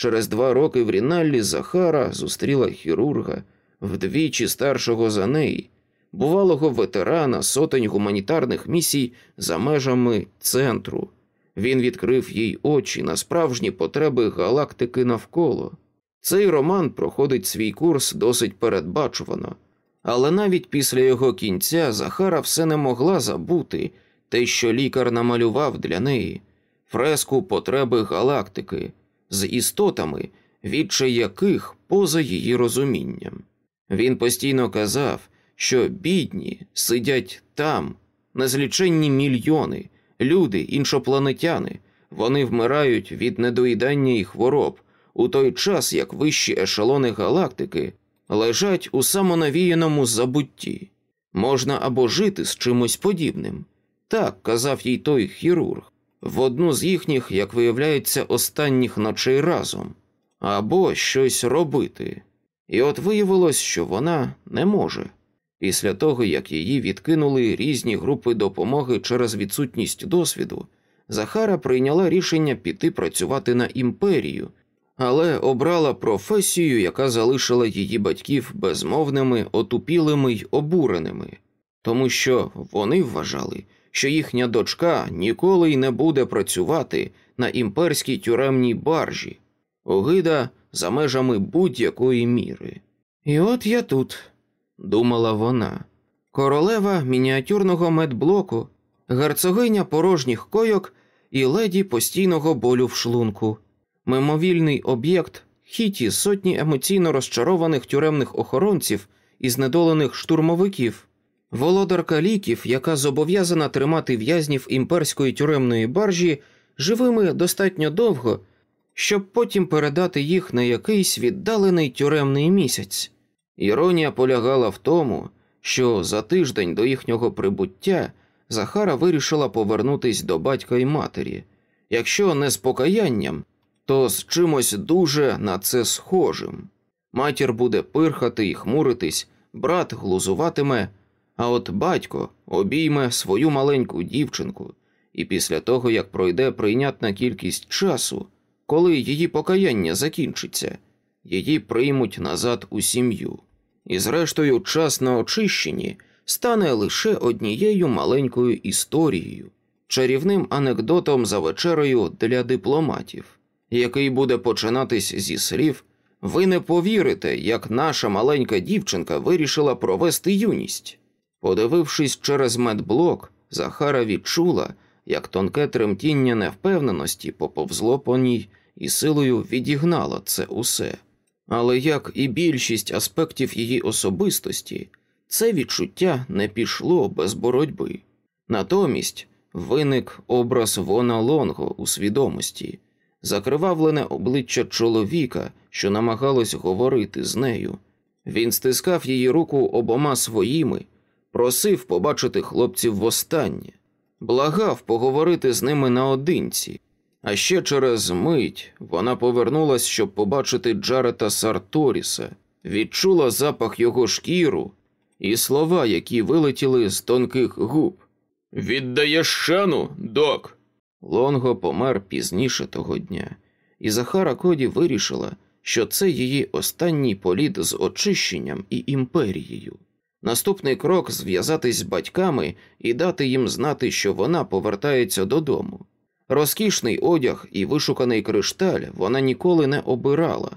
Speaker 1: Через два роки в Ріналлі Захара зустріла хірурга вдвічі старшого за неї, бувалого ветерана сотень гуманітарних місій за межами центру. Він відкрив їй очі на справжні потреби галактики навколо. Цей роман проходить свій курс досить передбачувано, але навіть після його кінця Захара все не могла забути те, що лікар намалював для неї фреску потреби галактики з істотами, відчай яких поза її розумінням. Він постійно казав, що бідні сидять там, незліченні мільйони, люди, іншопланетяни, вони вмирають від недоїдання і хвороб, у той час як вищі ешелони галактики лежать у самонавіяному забутті. Можна або жити з чимось подібним. Так казав їй той хірург, в одну з їхніх, як виявляється, останніх ночей разом, або щось робити. І от виявилось, що вона не може. Після того, як її відкинули різні групи допомоги через відсутність досвіду, Захара прийняла рішення піти працювати на імперію, але обрала професію, яка залишила її батьків безмовними, отупілими й обуреними, тому що вони вважали, що їхня дочка ніколи й не буде працювати на імперській тюремній баржі, огида за межами будь-якої міри. І от я тут, думала вона, королева мініатюрного медблоку, герцогиня порожніх койок і леді постійного болю в шлунку, мимовільний об'єкт хіті сотні емоційно розчарованих тюремних охоронців і знедолених штурмовиків. Володарка ліків, яка зобов'язана тримати в'язнів імперської тюремної баржі живими достатньо довго, щоб потім передати їх на якийсь віддалений тюремний місяць. Іронія полягала в тому, що за тиждень до їхнього прибуття Захара вирішила повернутись до батька і матері, якщо не з покаянням, то з чимось дуже на це схожим. Матір буде пирхати і хмуритись, брат глузуватиме. А от батько обійме свою маленьку дівчинку, і після того, як пройде прийнятна кількість часу, коли її покаяння закінчиться, її приймуть назад у сім'ю. І, зрештою, час на очищенні стане лише однією маленькою історією, чарівним анекдотом за вечерею для дипломатів, який буде починатись зі слів. Ви не повірите, як наша маленька дівчинка вирішила провести юність. Подивившись через медблок, Захара відчула, як тонке тремтіння невпевненості поповзло по ній і силою відігнало це усе. Але як і більшість аспектів її особистості, це відчуття не пішло без боротьби. Натомість виник образ Вона Лонго у свідомості, закривавлене обличчя чоловіка, що намагалось говорити з нею. Він стискав її руку обома своїми просив побачити хлопців востаннє, благав поговорити з ними наодинці, а ще через мить вона повернулась, щоб побачити Джарета Сарторіса, відчула запах його шкіру і слова, які вилетіли з тонких губ. Віддаєш шану, док. Лонго помер пізніше того дня, і Захара Коді вирішила, що це її останній політ з очищенням і імперією. Наступний крок зв'язатись з батьками і дати їм знати, що вона повертається додому. Розкішний одяг і вишуканий кришталь вона ніколи не обирала,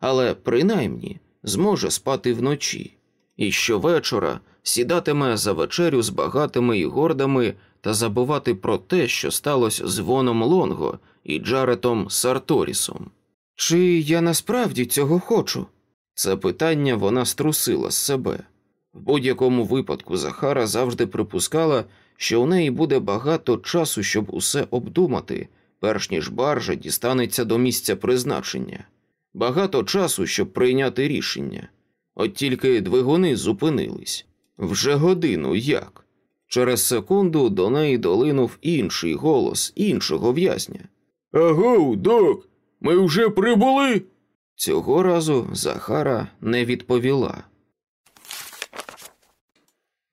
Speaker 1: але принаймні зможе спати вночі, і щовечора сідатиме за вечерю з багатими і гордами та забувати про те, що сталося з Воном Лонго і Джаретом Сарторісом. Чи я насправді цього хочу? Це питання вона струсила з себе. В будь-якому випадку Захара завжди припускала, що у неї буде багато часу, щоб усе обдумати, перш ніж баржа дістанеться до місця призначення, багато часу, щоб прийняти рішення. От тільки двигуни зупинились вже годину як. Через секунду до неї долинув інший голос іншого в'язня.
Speaker 2: Агоу, док, ми вже прибули.
Speaker 1: Цього разу Захара не відповіла.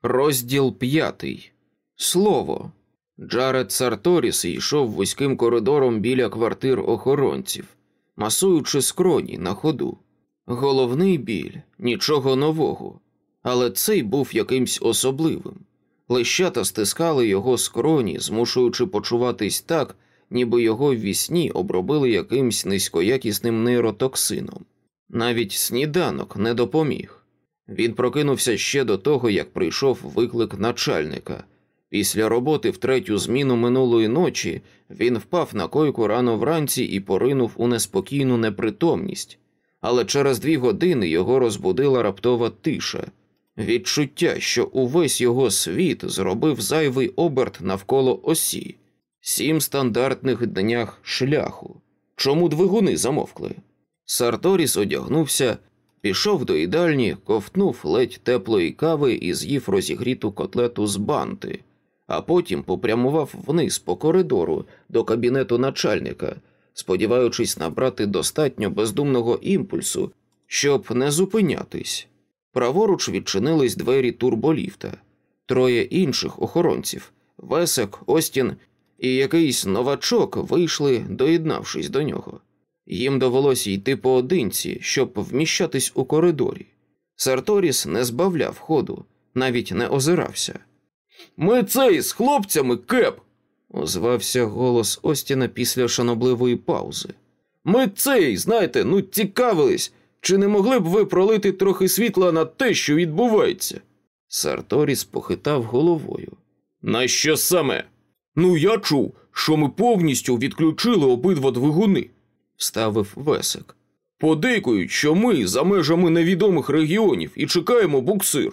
Speaker 1: Розділ п'ятий. Слово. Джаред Сарторіс йшов вузьким коридором біля квартир охоронців, масуючи скроні на ходу. Головний біль нічого нового, але цей був якимсь особливим. Лещата стискали його скроні, змушуючи почуватись так, ніби його в вісні обробили якимсь низькоякісним нейротоксином. Навіть сніданок не допоміг. Він прокинувся ще до того, як прийшов виклик начальника. Після роботи в третю зміну минулої ночі він впав на койку рано вранці і поринув у неспокійну непритомність, але через дві години його розбудила раптова тиша, відчуття, що увесь його світ зробив зайвий оберт навколо осі, сім стандартних днях шляху. Чому двигуни замовкли? Сарторіс одягнувся Пішов до їдальні, ковтнув ледь теплої кави і з'їв розігріту котлету з банти, а потім попрямував вниз по коридору до кабінету начальника, сподіваючись набрати достатньо бездумного імпульсу, щоб не зупинятись. Праворуч відчинились двері турболіфта, троє інших охоронців Весек, Остін і якийсь новачок вийшли, доєднавшись до нього. Їм довелося йти поодинці, щоб вміщатись у коридорі. Сарторіс не збавляв ходу, навіть не озирався.
Speaker 2: Ми цей з хлопцями кеп,
Speaker 1: озвався голос Остіна після шанобливої паузи.
Speaker 2: Ми цей, знаєте, ну цікавились, чи не могли б ви пролити трохи світла на те, що відбувається?
Speaker 1: Сарторіс похитав головою.
Speaker 2: На що саме? Ну, я чув, що ми повністю відключили обидва двигуни
Speaker 1: вставив Весик.
Speaker 2: Подейкують, що ми за межами невідомих регіонів і чекаємо буксир.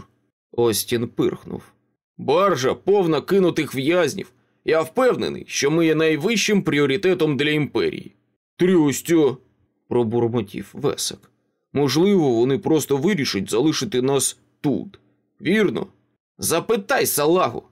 Speaker 1: Остін пирхнув.
Speaker 2: Баржа повна кинутих в'язнів. Я впевнений, що ми є найвищим пріоритетом для імперії. Трюстю,
Speaker 1: пробурмотів Весик.
Speaker 2: Можливо, вони просто вирішать залишити нас тут. Вірно? Запитай салагу.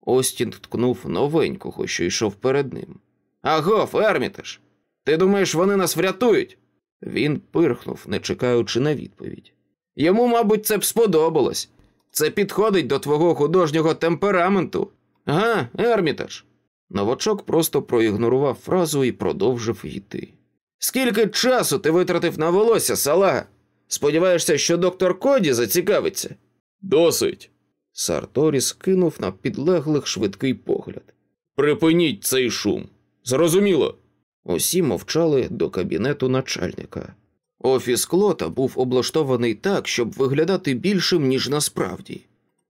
Speaker 1: Остін ткнув новенького, що йшов перед ним.
Speaker 2: Агов, Ермітаж, ти думаєш, вони нас врятують?
Speaker 1: Він пирхнув, не чекаючи на відповідь.
Speaker 2: Йому, мабуть, це б сподобалось. Це підходить до твого художнього темпераменту. Га, Ермітаж.
Speaker 1: Новачок просто проігнорував фразу і продовжив йти.
Speaker 2: Скільки часу ти витратив на волосся, салага? Сподіваєшся, що доктор Коді зацікавиться? Досить.
Speaker 1: Сарторіс кинув на підлеглих швидкий погляд.
Speaker 2: Припиніть цей шум. Зрозуміло.
Speaker 1: Усі мовчали до кабінету начальника. Офіс клота був облаштований так, щоб виглядати більшим, ніж насправді.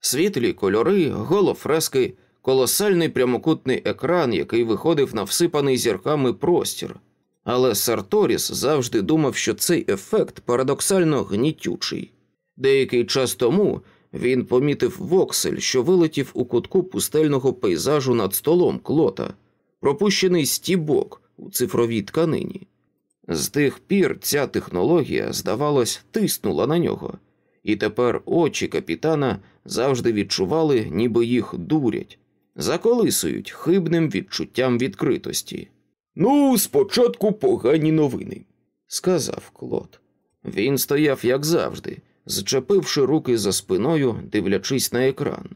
Speaker 1: Світлі кольори, голофрески, колосальний прямокутний екран, який виходив на всипаний зірками простір. Але Сарторіс завжди думав, що цей ефект парадоксально гнітючий. Деякий час тому він помітив воксель, що вилетів у кутку пустельного пейзажу над столом клота, пропущений стібок у цифровій тканині. З тих пір ця технологія, здавалось, тиснула на нього, і тепер очі капітана завжди відчували, ніби їх дурять, заколисують хибним відчуттям відкритості.
Speaker 2: Ну, спочатку погані новини,
Speaker 1: сказав Клод. Він стояв, як завжди, зчепивши руки за спиною, дивлячись на екран.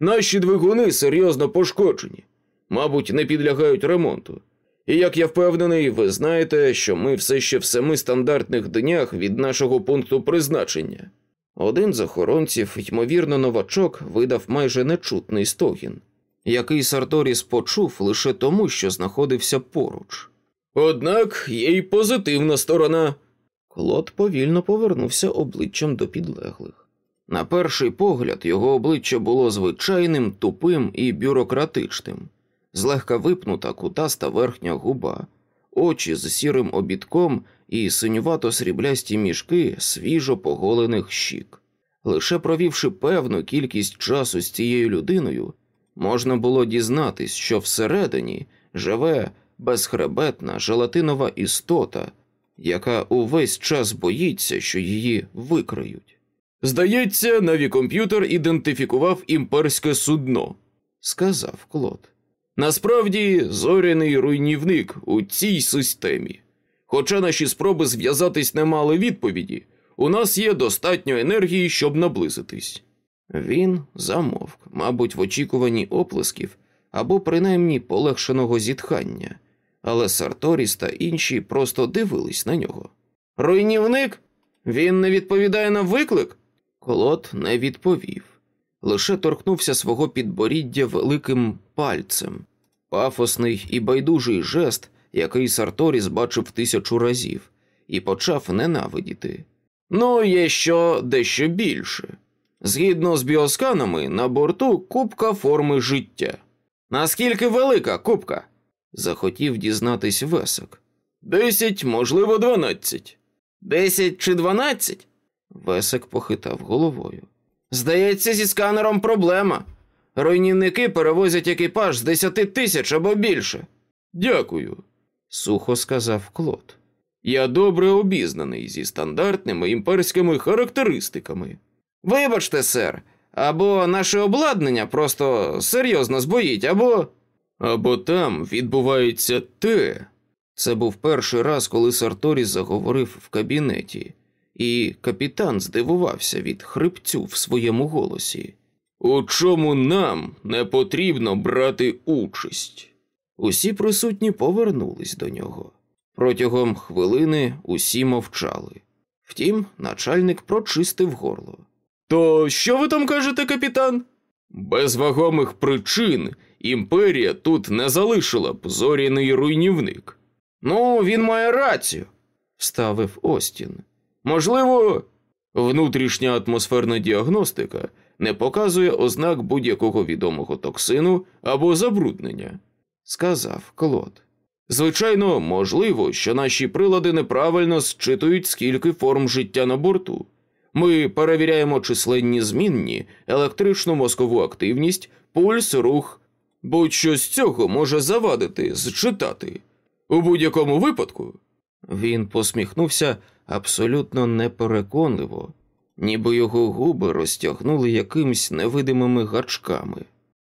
Speaker 2: Наші двигуни серйозно пошкоджені, мабуть, не підлягають ремонту. І як я впевнений, ви знаєте, що ми все ще в семи стандартних днях від нашого пункту призначення.
Speaker 1: Один з охоронців, ймовірно, новачок, видав майже нечутний стогін, який Сарторіс почув лише тому, що знаходився поруч.
Speaker 2: Однак є й позитивна сторона.
Speaker 1: Клод повільно повернувся обличчям до підлеглих. На перший погляд його обличчя було звичайним, тупим і бюрократичним злегка випнута кутаста верхня губа, очі з сірим обідком і синювато сріблясті мішки свіжо поголених щік. Лише провівши певну кількість часу з цією людиною, можна було дізнатись, що всередині живе безхребетна желатинова істота, яка увесь час боїться, що її викриють.
Speaker 2: Здається, навікомп'ютер ідентифікував імперське судно,
Speaker 1: сказав Клод.
Speaker 2: Насправді зоряний руйнівник у цій системі. Хоча наші спроби зв'язатись не мали відповіді, у нас є достатньо енергії, щоб наблизитись.
Speaker 1: Він замовк, мабуть, в очікуванні оплесків або принаймні полегшеного зітхання, але Сарторіс та інші просто дивились на нього.
Speaker 2: Руйнівник? Він не відповідає на виклик?
Speaker 1: Колот не відповів, лише торкнувся свого підборіддя великим пальцем, пафосний і байдужий жест, який Сарторіс бачив тисячу разів, і почав ненавидіти.
Speaker 2: Ну, є що дещо більше. Згідно з біосканами, на борту кубка форми життя. Наскільки велика кубка?
Speaker 1: Захотів дізнатись весок.
Speaker 2: Десять, можливо, дванадцять. Десять чи дванадцять?
Speaker 1: Весик похитав головою.
Speaker 2: Здається, зі сканером проблема. Руйнівники перевозять екіпаж з десяти тисяч або більше. Дякую,
Speaker 1: сухо сказав Клод.
Speaker 2: Я добре обізнаний зі стандартними імперськими характеристиками. Вибачте, сер, або наше обладнання просто серйозно збоїть, або. Або там відбувається те.
Speaker 1: Це був перший раз, коли Сарторіс заговорив в кабінеті, і капітан здивувався від хрипцю в своєму голосі.
Speaker 2: У чому нам не потрібно брати участь?
Speaker 1: Усі присутні повернулись до нього. Протягом хвилини усі мовчали. Втім, начальник прочистив горло.
Speaker 2: То що ви там кажете, капітан? Без вагомих причин імперія тут не залишила б зоряний руйнівник. Ну, він має рацію,
Speaker 1: вставив Остін.
Speaker 2: Можливо, внутрішня атмосферна діагностика не показує ознак будь-якого відомого токсину або забруднення,
Speaker 1: сказав Клод.
Speaker 2: Звичайно, можливо, що наші прилади неправильно зчитують скільки форм життя на борту. Ми перевіряємо численні змінні, електричну мозкову активність, пульс, рух, будь-що з цього може завадити, зчитати. У будь-якому випадку.
Speaker 1: Він посміхнувся абсолютно непереконливо, ніби його губи розтягнули якимсь невидимими гачками.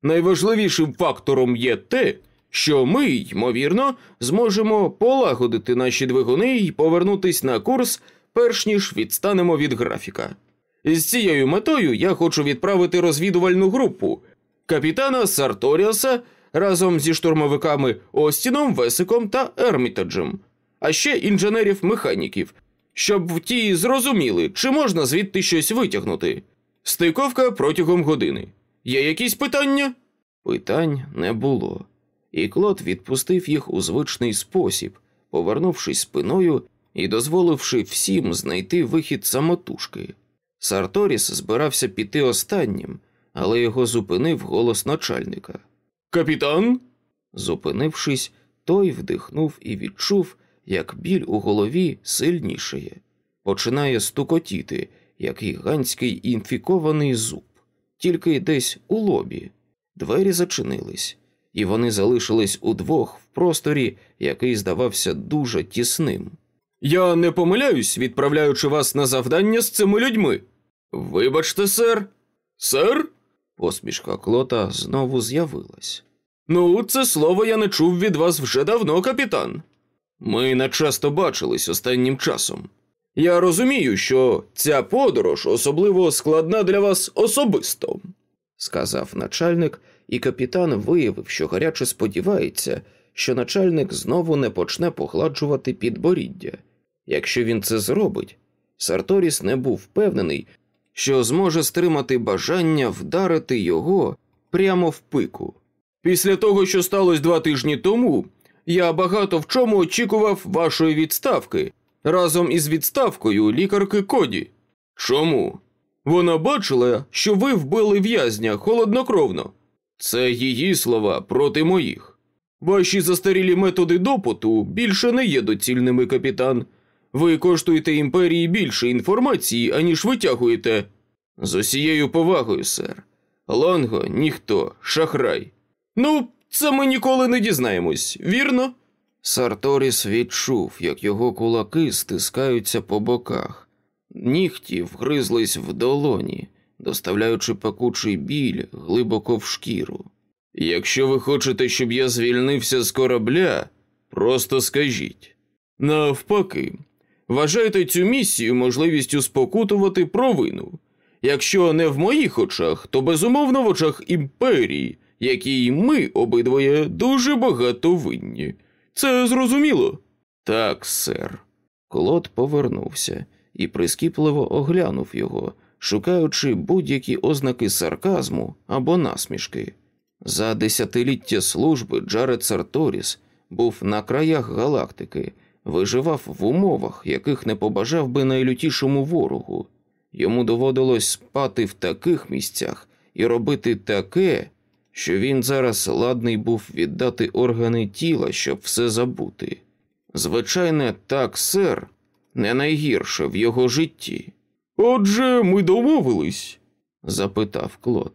Speaker 2: Найважливішим фактором є те, що ми, ймовірно, зможемо полагодити наші двигуни і повернутись на курс, перш ніж відстанемо від графіка. З цією метою я хочу відправити розвідувальну групу капітана Сарторіаса разом зі штурмовиками Остіном, Весиком та Ермітаджем, а ще інженерів-механіків, щоб ті зрозуміли, чи можна звідти щось витягнути. Стиковка протягом години. Є якісь питання?
Speaker 1: Питань не було, і Клод відпустив їх у звичний спосіб, повернувшись спиною і дозволивши всім знайти вихід самотужки. Сарторіс збирався піти останнім, але його зупинив голос начальника.
Speaker 2: Капітан?
Speaker 1: Зупинившись, той вдихнув і відчув, як біль у голові сильнішає, починає стукотіти, як гігантський інфікований зуб, тільки десь у лобі. Двері зачинились, і вони залишились удвох в просторі, який здавався дуже тісним.
Speaker 2: Я не помиляюсь, відправляючи вас на завдання з цими людьми. Вибачте, сер. Сер?
Speaker 1: Посмішка клота знову з'явилась.
Speaker 2: Ну, це слово я не чув від вас вже давно, капітан. Ми не часто бачились останнім часом. Я розумію, що ця подорож особливо складна для вас особисто,
Speaker 1: сказав начальник, і капітан виявив, що гаряче сподівається, що начальник знову не почне погладжувати підборіддя. Якщо він це зробить, Сарторіс не був впевнений, що зможе стримати бажання вдарити його прямо в пику.
Speaker 2: Після того, що сталося два тижні тому, я багато в чому очікував вашої відставки разом із відставкою лікарки Коді. Чому? Вона бачила, що ви вбили в'язня холоднокровно. Це її слова проти моїх. Ваші застарілі методи допиту більше не є доцільними, капітан. Ви коштуєте імперії більше інформації, аніж витягуєте. З усією повагою, сер. Лонго ніхто, шахрай. Ну, це ми ніколи не дізнаємось, вірно?
Speaker 1: Сарторіс відчув, як його кулаки стискаються по боках. Нігті вгризлись в долоні, доставляючи пекучий біль глибоко в шкіру.
Speaker 2: Якщо ви хочете, щоб я звільнився з корабля, просто скажіть. Навпаки, вважайте цю місію можливістю спокутувати провину. Якщо не в моїх очах, то безумовно в очах імперії, якій ми обидвоє дуже багато винні. Це зрозуміло?
Speaker 1: Так, сер. Клод повернувся і прискіпливо оглянув його, шукаючи будь-які ознаки сарказму або насмішки. За десятиліття служби Джаред Сарторіс був на краях галактики, виживав в умовах, яких не побажав би найлютішому ворогу. Йому доводилось спати в таких місцях і робити таке, що він зараз ладний був віддати органи тіла, щоб все забути. Звичайне, так, сер, не найгірше в його житті.
Speaker 2: Отже, ми домовились?
Speaker 1: запитав Клод.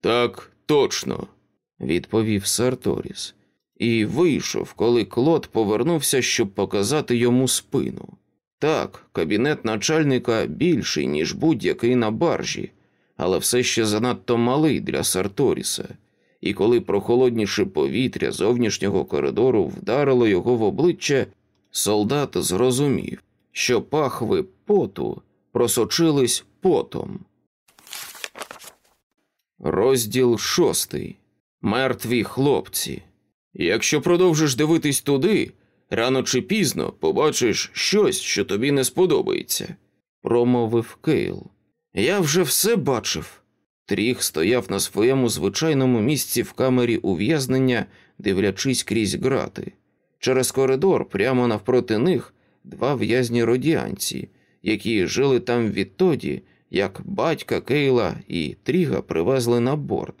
Speaker 2: Так, точно,
Speaker 1: відповів Сарторіс, і вийшов, коли Клод повернувся, щоб показати йому спину. Так, кабінет начальника більший, ніж будь-який на баржі, але все ще занадто малий для Сарторіса, і коли прохолодніше повітря зовнішнього коридору вдарило його в обличчя, солдат зрозумів, що пахви поту просочились потом. Розділ шостий. Мертві хлопці. Якщо продовжиш дивитись туди, рано чи пізно побачиш щось, що тобі не сподобається, промовив Кейл. Я вже все бачив. Тріх стояв на своєму звичайному місці в камері ув'язнення, дивлячись крізь грати. Через коридор, прямо навпроти них, два в'язні родіанці, які жили там відтоді, як батька Кейла і Тріга привезли на борт.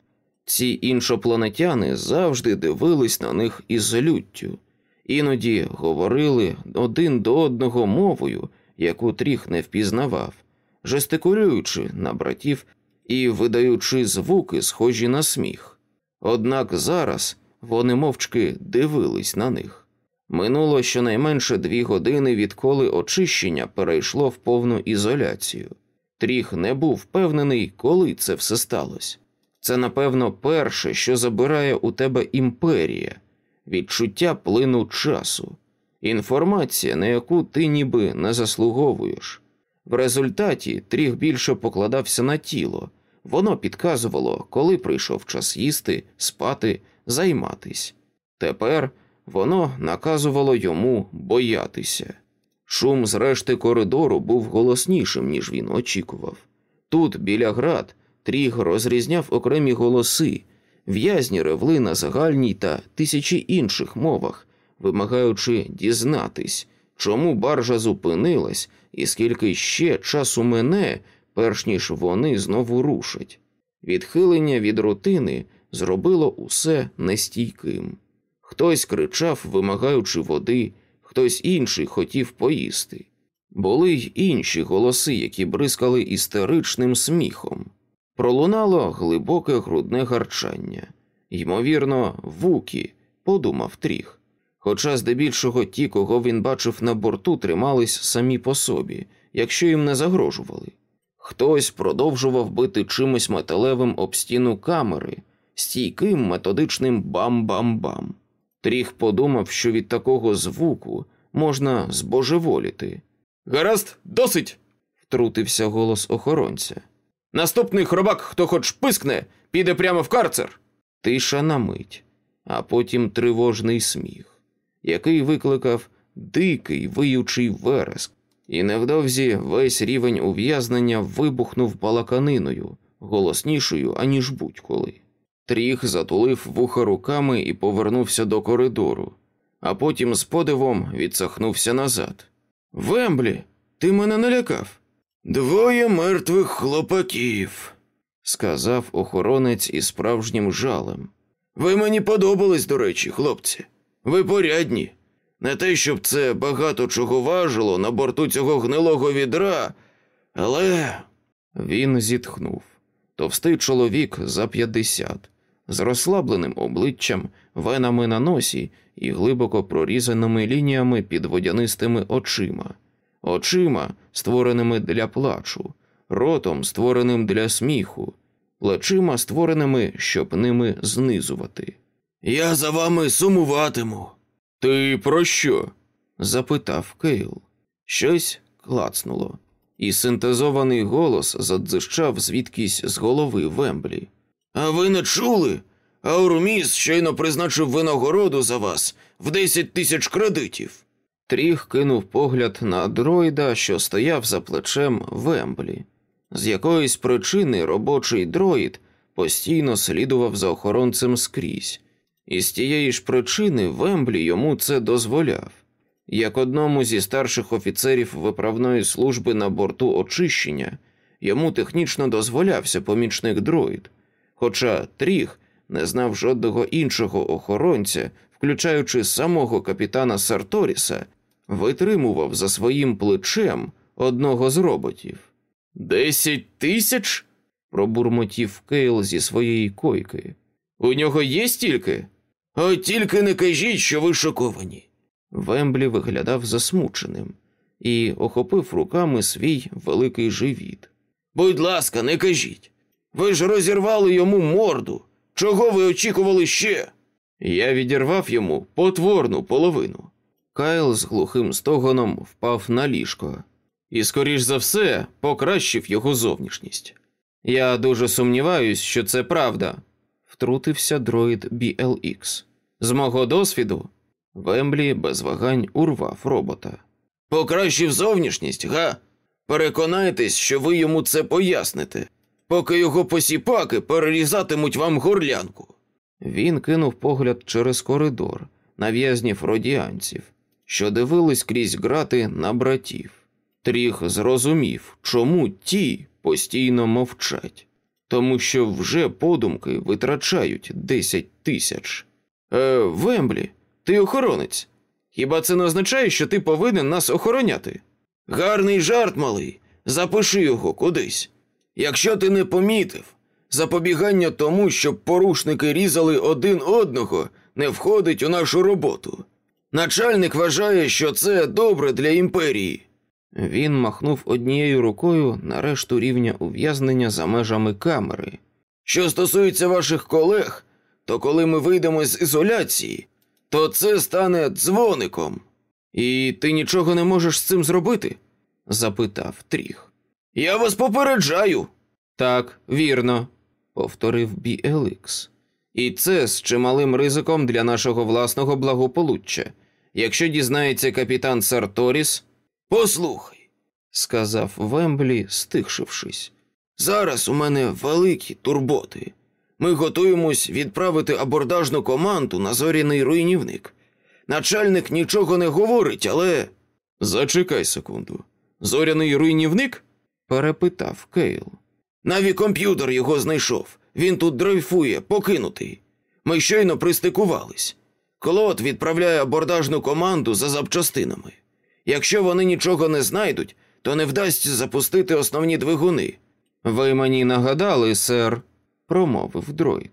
Speaker 1: Ці іншопланетяни завжди дивились на них із люттю, іноді говорили один до одного мовою, яку Тріг не впізнавав, жестикулюючи на братів і видаючи звуки, схожі на сміх. Однак зараз вони мовчки дивились на них. Минуло щонайменше дві години, відколи очищення перейшло в повну ізоляцію. Тріг не був впевнений, коли це все сталося. Це, напевно, перше, що забирає у тебе імперія, відчуття плину часу, інформація, на яку ти ніби не заслуговуєш. В результаті тріх більше покладався на тіло, воно підказувало, коли прийшов час їсти, спати, займатись. Тепер воно наказувало йому боятися. Шум з решти коридору був голоснішим, ніж він очікував. Тут, біля град, Тріг розрізняв окремі голоси, в'язні ревли на загальній та тисячі інших мовах, вимагаючи дізнатись, чому баржа зупинилась і скільки ще часу мене, перш ніж вони знову рушать. Відхилення від рутини зробило усе нестійким. Хтось кричав, вимагаючи води, хтось інший хотів поїсти. Були й інші голоси, які бризкали істеричним сміхом. Пролунало глибоке грудне гарчання. Ймовірно, вуки, подумав тріх. Хоча здебільшого ті, кого він бачив на борту, тримались самі по собі, якщо їм не загрожували. Хтось продовжував бити чимось металевим об стіну камери, стійким методичним бам-бам-бам. Тріх подумав, що від такого звуку можна збожеволіти.
Speaker 2: Гаразд, досить.
Speaker 1: втрутився голос охоронця.
Speaker 2: Наступний хробак, хто хоч пискне, піде прямо в карцер.
Speaker 1: Тиша на мить, а потім тривожний сміх, який викликав дикий виючий вереск, і невдовзі весь рівень ув'язнення вибухнув балаканиною, голоснішою, аніж будь-коли. Тріх затулив вуха руками і повернувся до коридору, а потім з подивом відсахнувся назад.
Speaker 2: Вемблі, ти мене налякав. Двоє мертвих хлопаків,
Speaker 1: сказав охоронець із справжнім жалем.
Speaker 2: Ви мені подобались, до речі, хлопці. Ви порядні. Не те, щоб це багато чого важило на борту цього гнилого відра, але
Speaker 1: Він зітхнув. Товстий чоловік за п'ятдесят, з розслабленим обличчям, венами на носі і глибоко прорізаними лініями під водянистими очима, очима, створеними для плачу, ротом, створеним для сміху, плечима, створеними, щоб ними знизувати.
Speaker 2: Я за вами сумуватиму.
Speaker 1: Ти про що? запитав Кейл. Щось клацнуло, і синтезований голос задзижчав звідкись з голови Вемблі.
Speaker 2: А ви не чули? Ауруміс щойно призначив винагороду за вас в 10 тисяч кредитів.
Speaker 1: Тріх кинув погляд на дроїда, що стояв за плечем Вемблі. З якоїсь причини робочий дроїд постійно слідував за охоронцем скрізь, і з тієї ж причини Вемблі йому це дозволяв. Як одному зі старших офіцерів виправної служби на борту очищення, йому технічно дозволявся помічник дроїд, хоча Тріх не знав жодного іншого охоронця, включаючи самого капітана Сарторіса, витримував за своїм плечем одного з роботів. Десять тисяч? пробурмотів Кейл зі своєї койки. У нього є стільки?
Speaker 2: От тільки не кажіть, що ви шоковані.
Speaker 1: Вемблі виглядав засмученим і охопив руками свій великий живіт.
Speaker 2: Будь ласка, не кажіть. Ви ж розірвали йому морду. Чого ви очікували ще?
Speaker 1: Я відірвав йому потворну половину. Кайл з глухим стогоном впав на ліжко і, скоріш за все, покращив його зовнішність. Я дуже сумніваюсь, що це правда, втрутився дроїд BLX. З мого досвіду, Вемблі без вагань урвав робота.
Speaker 2: Покращив зовнішність, га? Переконайтесь, що ви йому це поясните, поки його посіпаки перерізатимуть вам горлянку.
Speaker 1: Він кинув погляд через коридор на в'язнів родіанців, що дивились крізь грати на братів. Тріх зрозумів, чому ті постійно мовчать, тому що вже подумки витрачають 10 тисяч. Е, Вемблі, ти охоронець. Хіба це не означає, що ти повинен нас охороняти?
Speaker 2: Гарний жарт, малий. Запиши його кудись. Якщо ти не помітив, запобігання тому, щоб порушники різали один одного, не входить у нашу роботу. Начальник вважає, що це добре для імперії.
Speaker 1: Він махнув однією рукою на решту рівня ув'язнення за межами камери.
Speaker 2: Що стосується ваших колег, то коли ми вийдемо з ізоляції, то це стане дзвоником.
Speaker 1: І ти нічого не можеш з цим зробити? запитав Тріх.
Speaker 2: Я вас попереджаю.
Speaker 1: Так, вірно, повторив BLX. І це з чималим ризиком для нашого власного благополуччя. Якщо дізнається капітан Сарторіс,
Speaker 2: послухай,
Speaker 1: сказав Вемблі, стихшившись.
Speaker 2: Зараз у мене великі турботи. Ми готуємось відправити абордажну команду на зоряний руйнівник. Начальник нічого не говорить, але.
Speaker 1: Зачекай секунду. Зоряний руйнівник? перепитав Кейл.
Speaker 2: Навікомп'ютер його знайшов. Він тут дрейфує, покинутий. Ми щойно пристикувались. Клод відправляє абордажну команду за запчастинами. Якщо вони нічого не знайдуть, то не вдасться запустити основні двигуни.
Speaker 1: Ви мені нагадали, сер, промовив дроїд.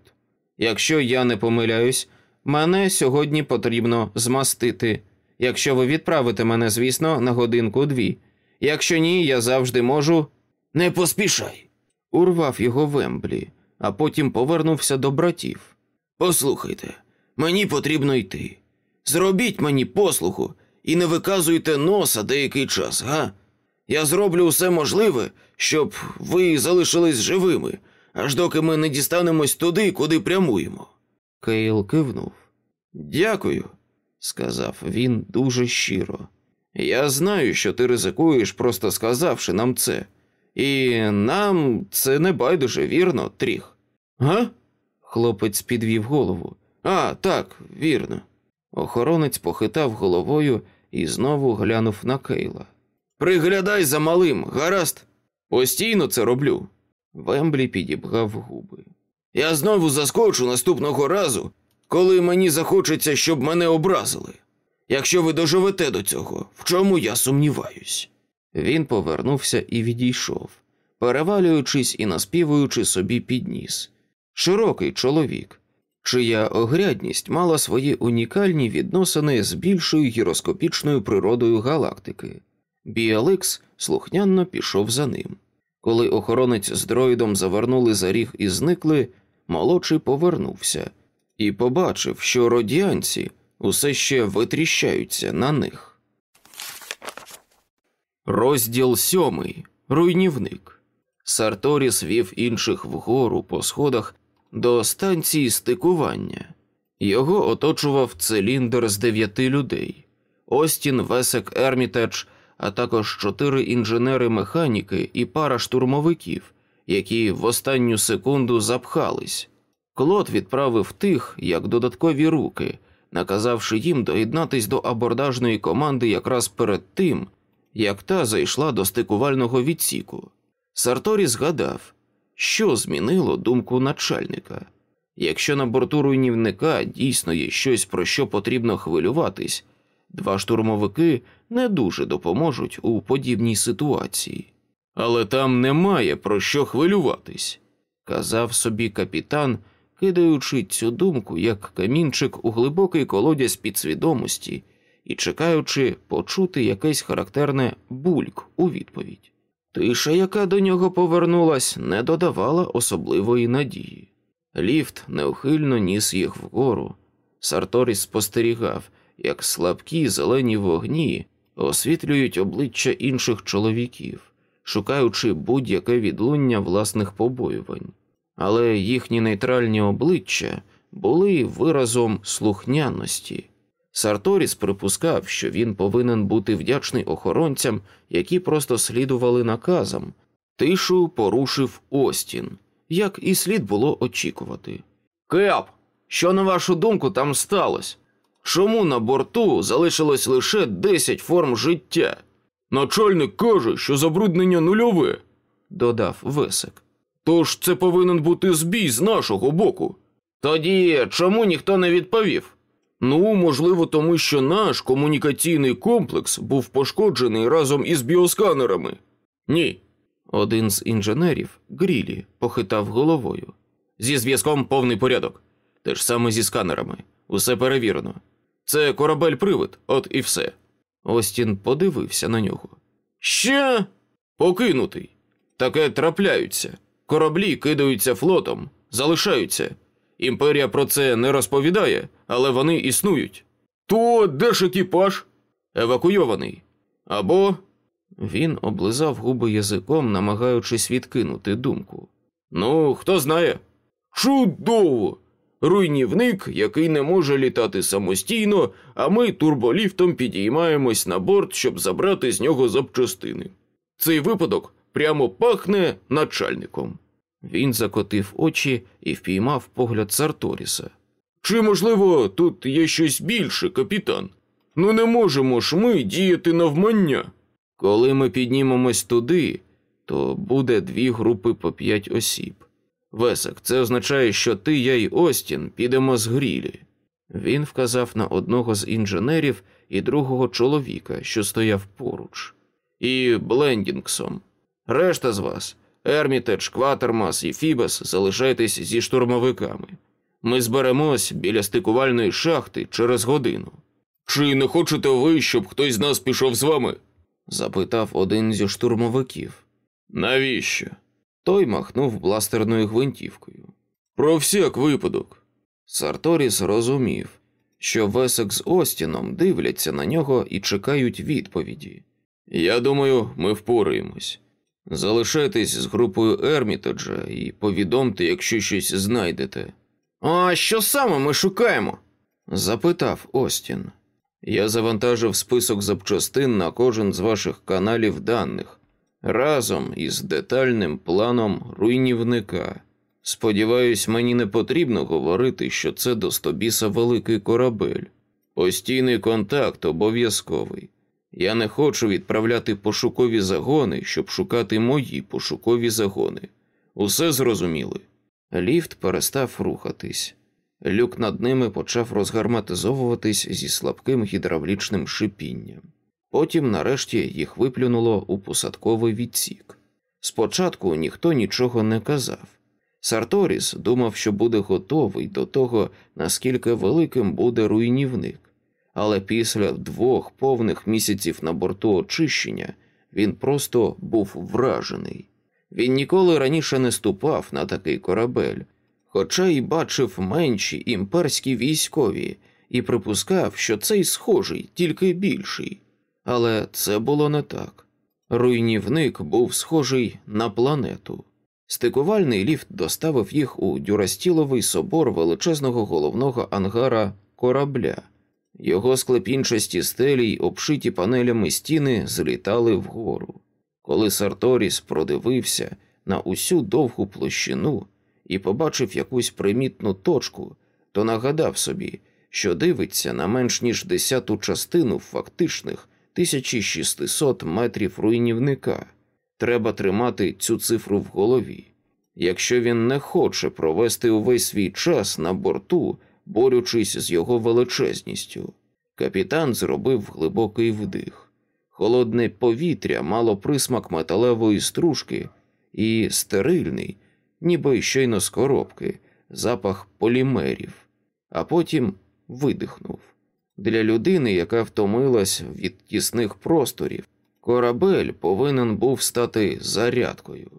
Speaker 1: Якщо я не помиляюсь, мене сьогодні потрібно змастити. Якщо ви відправите мене, звісно, на годинку дві. Якщо ні, я завжди можу.
Speaker 2: Не поспішай.
Speaker 1: Урвав його Вемблі, а потім повернувся до братів.
Speaker 2: Послухайте, мені потрібно йти. Зробіть мені послугу і не виказуйте носа деякий час, га? Я зроблю усе можливе, щоб ви залишились живими, аж доки ми не дістанемось туди, куди прямуємо.
Speaker 1: Кейл кивнув. Дякую, сказав він дуже щиро. Я знаю, що ти ризикуєш, просто сказавши нам це. І нам це не байдуже, вірно, тріх. Га? Хлопець підвів голову. А, так, вірно. Охоронець похитав головою і знову глянув на Кейла.
Speaker 2: Приглядай за малим, гаразд.
Speaker 1: Постійно це роблю. Вемблі підібгав губи.
Speaker 2: Я знову заскочу наступного разу, коли мені захочеться, щоб мене образили. Якщо ви доживете до цього, в чому я сумніваюсь.
Speaker 1: Він повернувся і відійшов, перевалюючись і наспівуючи собі під ніс. Широкий чоловік, чия огрядність мала свої унікальні відносини з більшою гіроскопічною природою галактики. Біаликс слухняно пішов за ним. Коли охоронець з дроїдом завернули за ріг і зникли, молодший повернувся і побачив, що родіанці усе ще витріщаються на них. Розділ сьомий. Руйнівник. Сарторіс вів інших вгору по сходах до станції стикування. Його оточував циліндр з дев'яти людей: Остін, Весек, Ермітедж, а також чотири інженери-механіки і пара штурмовиків, які в останню секунду запхались. Клод відправив тих як додаткові руки, наказавши їм доєднатись до абордажної команди якраз перед тим, як та зайшла до стикувального відсіку. Сарторі згадав, що змінило думку начальника. Якщо на борту руйнівника дійсно є щось, про що потрібно хвилюватись, два штурмовики не дуже допоможуть у подібній ситуації. Але там немає про що хвилюватись, казав собі капітан, кидаючи цю думку як камінчик у глибокий колодязь підсвідомості і чекаючи почути якесь характерне бульк у відповідь. Тиша, яка до нього повернулась, не додавала особливої надії. Ліфт неухильно ніс їх вгору. Сарторіс спостерігав, як слабкі зелені вогні освітлюють обличчя інших чоловіків, шукаючи будь-яке відлуння власних побоювань, але їхні нейтральні обличчя були виразом слухняності. Сарторіс припускав, що він повинен бути вдячний охоронцям, які просто слідували наказам. Тишу порушив Остін, як і слід було очікувати. Кеп, що на вашу думку там сталося? Чому на борту залишилось лише 10 форм життя? Начальник каже, що забруднення нульове, додав Весек. Тож це повинен бути збій з нашого боку. Тоді чому ніхто не відповів? Ну, можливо, тому що наш комунікаційний комплекс був пошкоджений разом із біосканерами. Ні. Один з інженерів, Грілі, похитав головою. Зі зв'язком повний порядок. Те ж саме зі сканерами. Усе перевірено. Це корабель привид, от і все. Остін подивився на нього. Ще покинутий. Таке трапляються. Кораблі кидаються флотом, залишаються. Імперія про це не розповідає, але вони існують. То де ж екіпаж? Евакуйований. Або. Він облизав губи язиком, намагаючись відкинути думку. Ну, хто знає. Чудово! Руйнівник, який не може літати самостійно, а ми турболіфтом підіймаємось на борт, щоб забрати з нього запчастини. Цей випадок прямо пахне начальником. Він закотив очі і впіймав погляд Сарторіса. Чи, можливо, тут є щось більше, капітан? Ну не можемо ж ми діяти навмання. Коли ми піднімемось туди, то буде дві групи по п'ять осіб. Весик, це означає, що ти, я й Остін підемо з грілі. Він вказав на одного з інженерів і другого чоловіка, що стояв поруч, і Блендінгсом. Решта з вас Ермітедж, Кватермас і Фібес залишайтесь зі штурмовиками. Ми зберемось біля стикувальної шахти через годину. Чи не хочете ви, щоб хтось з нас пішов з вами? запитав один зі штурмовиків. Навіщо? Той махнув бластерною гвинтівкою. Про всяк випадок. Сарторіс розумів, що Весек з Остіном дивляться на нього і чекають відповіді. Я думаю, ми впораємось. Залишайтесь з групою Ермітеджа і повідомте, якщо щось знайдете. А що саме ми шукаємо? запитав Остін. Я завантажив список запчастин на кожен з ваших каналів даних разом із детальним планом руйнівника. Сподіваюсь, мені не потрібно говорити, що це до стобіса великий корабель. Постійний контакт обов'язковий. Я не хочу відправляти пошукові загони, щоб шукати мої пошукові загони. Усе зрозуміли. Ліфт перестав рухатись. Люк над ними почав розгарматизовуватись зі слабким гідравлічним шипінням. Потім, нарешті, їх виплюнуло у посадковий відсік. Спочатку ніхто нічого не казав. Сарторіс думав, що буде готовий до того, наскільки великим буде руйнівник, але після двох повних місяців на борту очищення він просто був вражений. Він ніколи раніше не ступав на такий корабель, хоча й бачив менші імперські військові і припускав, що цей схожий, тільки більший. Але це було не так. Руйнівник був схожий на планету. Стикувальний ліфт доставив їх у дюрастіловий собор величезного головного ангара корабля. Його склепінчасті стелі й обшиті панелями стіни злітали вгору. Коли Сарторіс продивився на усю довгу площину і побачив якусь примітну точку, то нагадав собі, що дивиться на менш ніж десяту частину фактичних 1600 метрів руйнівника. Треба тримати цю цифру в голові. Якщо він не хоче провести увесь свій час на борту, борючись з його величезністю, капітан зробив глибокий вдих. Холодне повітря мало присмак металевої стружки і стерильний, ніби щойно з коробки, запах полімерів, а потім видихнув. Для людини, яка втомилась від тісних просторів, корабель повинен був стати зарядкою,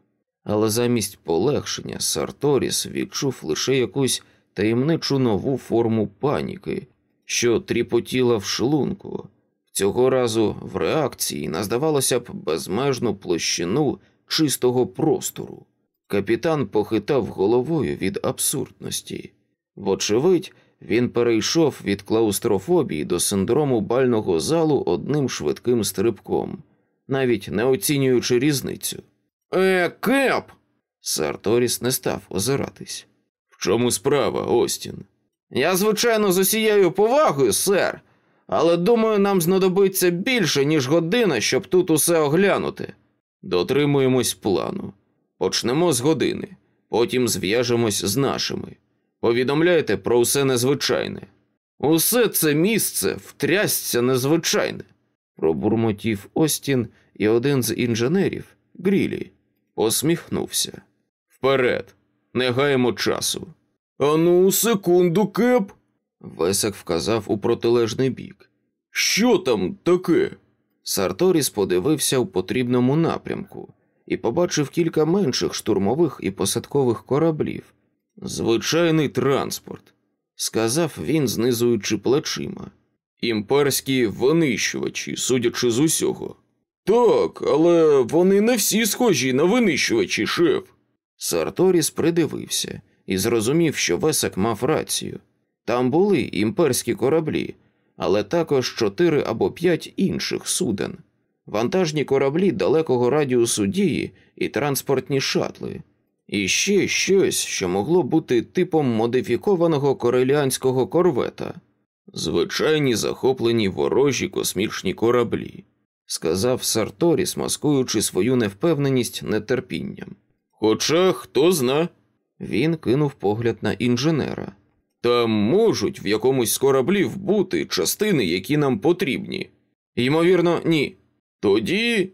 Speaker 1: але замість полегшення Сарторіс відчув лише якусь таємничу нову форму паніки, що тріпотіла в шлунку. Цього разу в реакції наздавалося б безмежну площину чистого простору. Капітан похитав головою від абсурдності. Вочевидь, він перейшов від клаустрофобії до синдрому бального залу одним швидким стрибком, навіть не оцінюючи різницю.
Speaker 2: Е, кеп.
Speaker 1: Сарторіс не став озиратись.
Speaker 2: Чому справа, Остін?
Speaker 1: Я, звичайно, з усією повагою, сер, але думаю, нам знадобиться більше, ніж година, щоб тут усе оглянути. Дотримуємось плану. Почнемо з години, потім зв'яжемось з нашими. Повідомляйте про усе незвичайне. Усе це місце втрясться незвичайне, пробурмотів Остін, і один з інженерів, Грілі, посміхнувся.
Speaker 2: Вперед, не гаємо часу. Ану, секунду, кеп.
Speaker 1: Весек вказав у протилежний бік.
Speaker 2: Що там таке?
Speaker 1: Сарторіс подивився у потрібному напрямку і побачив кілька менших штурмових і посадкових кораблів. Звичайний транспорт, сказав він, знизуючи плечима.
Speaker 2: Імперські винищувачі, судячи з усього. Так, але вони не всі схожі на винищувачі, шеф.
Speaker 1: Сарторіс придивився і зрозумів, що Весак мав рацію. Там були імперські кораблі, але також чотири або п'ять інших суден, вантажні кораблі далекого радіусу дії і транспортні шатли, і ще щось, що могло бути типом модифікованого кореліанського корвета. Звичайні захоплені ворожі космічні кораблі, сказав Сарторіс, маскуючи свою невпевненість нетерпінням.
Speaker 2: Хоча хто зна.
Speaker 1: Він кинув погляд на інженера.
Speaker 2: Там можуть в якомусь з кораблів бути частини, які нам потрібні.
Speaker 1: Ймовірно, ні.
Speaker 2: Тоді.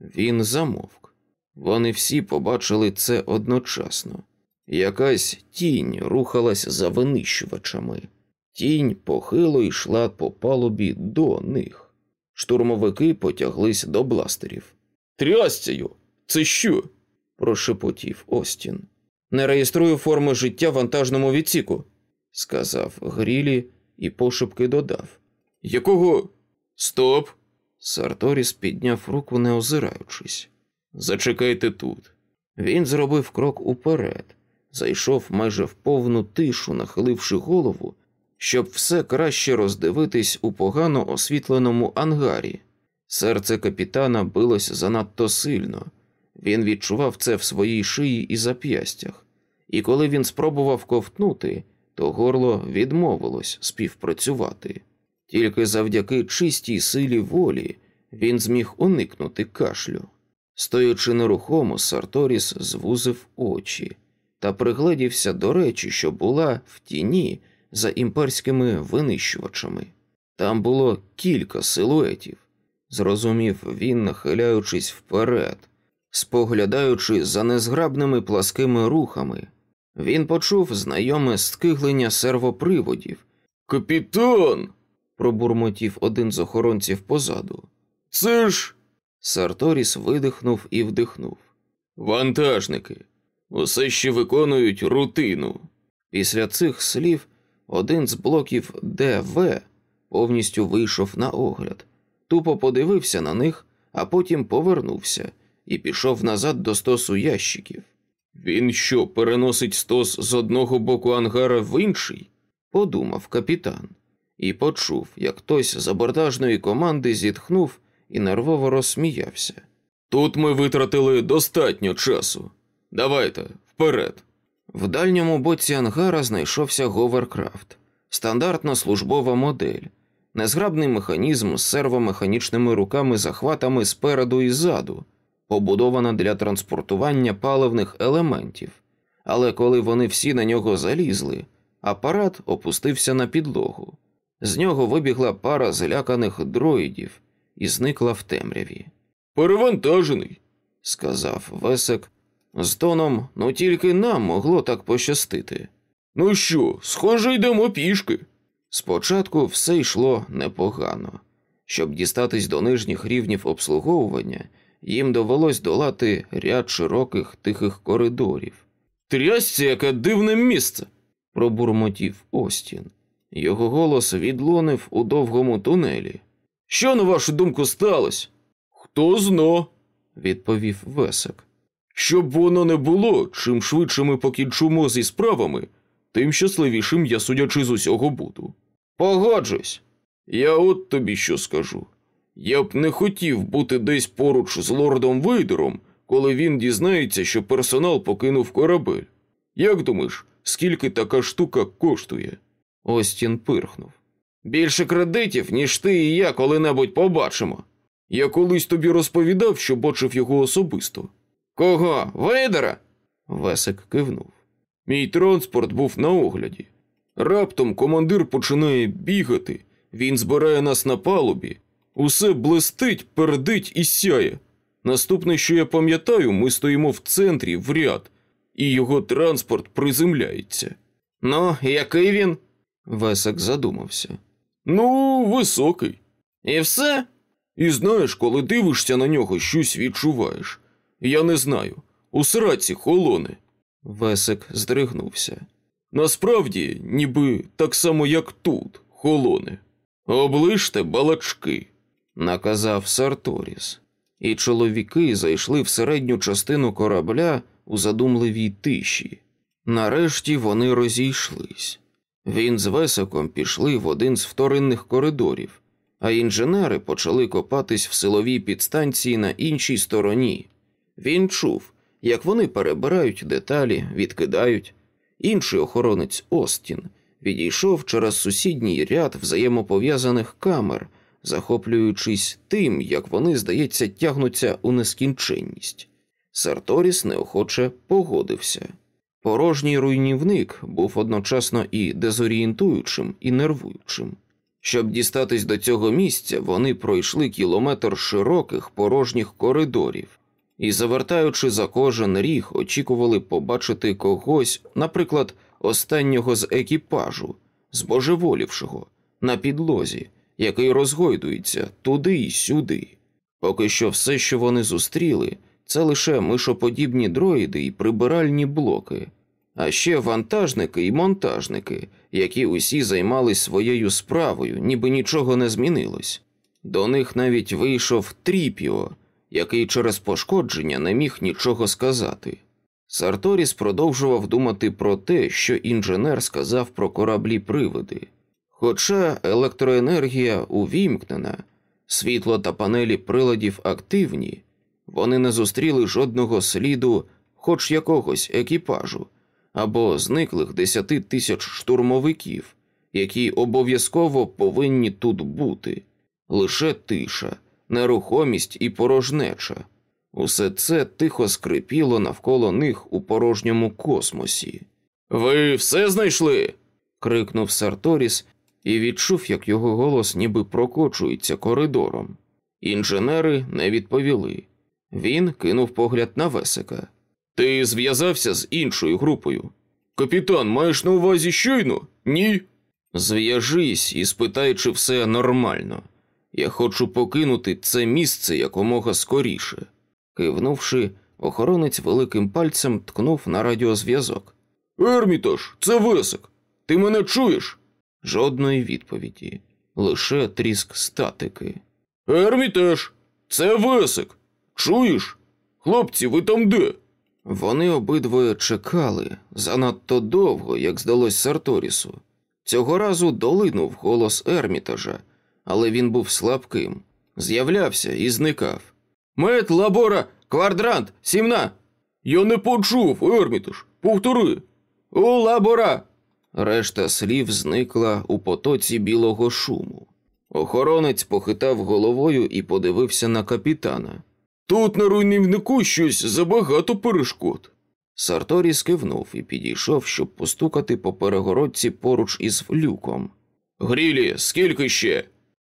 Speaker 1: Він замовк. Вони всі побачили це одночасно. Якась тінь рухалась за винищувачами. Тінь похило йшла по палубі до них. Штурмовики потяглись до бластерів.
Speaker 2: Трясцею! Це що?
Speaker 1: Прошепотів Остін. Не реєструю форми життя в вантажному відсіку, сказав Грілі і пошепки додав.
Speaker 2: Якого? Стоп!
Speaker 1: Сарторіс підняв руку, не озираючись.
Speaker 2: Зачекайте тут.
Speaker 1: Він зробив крок уперед, зайшов майже в повну тишу, нахиливши голову, щоб все краще роздивитись у погано освітленому ангарі. Серце капітана билось занадто сильно. Він відчував це в своїй шиї і зап'ястях, і коли він спробував ковтнути, то горло відмовилось співпрацювати. Тільки завдяки чистій силі волі він зміг уникнути кашлю. Стоючи нерухомо, Сарторіс звузив очі та пригледівся до речі, що була в тіні за імперськими винищувачами. Там було кілька силуетів, зрозумів він, нахиляючись вперед. Споглядаючи за незграбними пласкими рухами, він почув знайоме скиглення сервоприводів.
Speaker 2: Капітан.
Speaker 1: пробурмотів один з охоронців позаду.
Speaker 2: Це ж.
Speaker 1: Сарторіс видихнув і вдихнув.
Speaker 2: Вантажники. Усе ще виконують рутину.
Speaker 1: Після цих слів один з блоків ДВ повністю вийшов на огляд, тупо подивився на них, а потім повернувся і пішов назад до стосу ящиків.
Speaker 2: Він що, переносить стос з одного боку ангара в інший?
Speaker 1: Подумав капітан і почув, як хтось з абордажної команди зітхнув і нервово розсміявся.
Speaker 2: Тут ми витратили достатньо часу. Давайте, вперед.
Speaker 1: В дальньому боці ангара знайшовся Говеркрафт, стандартна службова модель, незграбний механізм з сервомеханічними руками захватами спереду і ззаду, побудована для транспортування паливних елементів. Але коли вони всі на нього залізли, апарат опустився на підлогу. З нього вибігла пара зляканих дроїдів і зникла в темряві.
Speaker 2: Перевантажений,
Speaker 1: сказав Весек з тоном, ну тільки нам могло так пощастити.
Speaker 2: Ну що, схоже, йдемо пішки.
Speaker 1: Спочатку все йшло непогано. Щоб дістатись до нижніх рівнів обслуговування, їм довелось долати ряд широких тихих коридорів.
Speaker 2: Трясся, яке дивне місце.
Speaker 1: пробурмотів Остін. Його голос відлунив у довгому тунелі.
Speaker 2: Що, на вашу думку, сталося? Хто зна,
Speaker 1: відповів Весек.
Speaker 2: Щоб воно не було, чим швидше ми покінчимо зі справами, тим щасливішим я судячи з усього буду.
Speaker 1: Погоджусь.
Speaker 2: Я от тобі що скажу. Я б не хотів бути десь поруч з лордом Вейдером, коли він дізнається, що персонал покинув корабель. Як думаєш, скільки така штука коштує?
Speaker 1: Остін пирхнув. Більше кредитів, ніж ти і я коли-небудь побачимо.
Speaker 2: Я колись тобі розповідав, що бачив його особисто.
Speaker 1: Кого? Вейдера? Весик кивнув.
Speaker 2: Мій транспорт був на огляді. Раптом командир починає бігати, він збирає нас на палубі, усе блистить, пердить і сяє. Наступне, що я пам'ятаю, ми стоїмо в центрі в ряд, і його транспорт приземляється.
Speaker 1: Ну, який він? Весик задумався.
Speaker 2: Ну, високий.
Speaker 1: І все?
Speaker 2: І знаєш, коли дивишся на нього, щось відчуваєш. Я не знаю. У сраці холоне.
Speaker 1: Весик здригнувся.
Speaker 2: Насправді, ніби так само, як тут, холоне. Оближте балачки,
Speaker 1: наказав Сарторіс, і чоловіки зайшли в середню частину корабля у задумливій тиші. Нарешті вони розійшлись. Він з Весиком пішли в один з вторинних коридорів, а інженери почали копатись в силовій підстанції на іншій стороні. Він чув, як вони перебирають деталі, відкидають. Інший охоронець Остін відійшов через сусідній ряд взаємопов'язаних камер, захоплюючись тим, як вони, здається, тягнуться у нескінченність. Сарторіс неохоче погодився. Порожній руйнівник був одночасно і дезорієнтуючим, і нервуючим. Щоб дістатись до цього місця, вони пройшли кілометр широких порожніх коридорів і, завертаючи за кожен ріг, очікували побачити когось, наприклад, останнього з екіпажу, збожеволівшого, на підлозі, який розгойдується туди й сюди. Поки що все, що вони зустріли, це лише мишоподібні дроїди і прибиральні блоки, а ще вантажники і монтажники, які усі займались своєю справою, ніби нічого не змінилось. До них навіть вийшов Тріпіо, який через пошкодження не міг нічого сказати. Сарторіс продовжував думати про те, що інженер сказав про кораблі привиди. Хоча електроенергія увімкнена, світло та панелі приладів активні, вони не зустріли жодного сліду, хоч якогось екіпажу, або зниклих десяти тисяч штурмовиків, які обов'язково повинні тут бути, лише тиша, нерухомість і порожнеча. Усе це тихо скрипіло навколо них у порожньому космосі.
Speaker 2: Ви все знайшли?
Speaker 1: крикнув Сарторіс і відчув, як його голос ніби прокочується коридором. Інженери не відповіли. Він кинув погляд на Весика.
Speaker 2: Ти зв'язався з іншою групою. Капітан, маєш на увазі щойно? Ні.
Speaker 1: Зв'яжись і спитай, чи все нормально. Я хочу покинути це місце якомога скоріше. Кивнувши, охоронець великим пальцем ткнув на радіозв'язок.
Speaker 2: Ермітаж, це Весик. Ти мене чуєш?
Speaker 1: Жодної відповіді, лише тріск статики.
Speaker 2: Ермітаж, це Весик. Чуєш? Хлопці, ви там де?
Speaker 1: Вони обидвоє чекали занадто довго, як здалось Сарторісу. Цього разу долинув голос Ермітажа, але він був слабким, з'являвся і зникав.
Speaker 2: Мет, лабора, квадрант, сімна. Я не почув, Ермітаж. Повтори. О, лабора.
Speaker 1: Решта слів зникла у потоці білого шуму. Охоронець похитав головою і подивився на капітана.
Speaker 2: Тут на руйнівнику щось забагато перешкод.
Speaker 1: Сарторіс кивнув і підійшов, щоб постукати по перегородці поруч із люком.
Speaker 2: Грілі, скільки ще?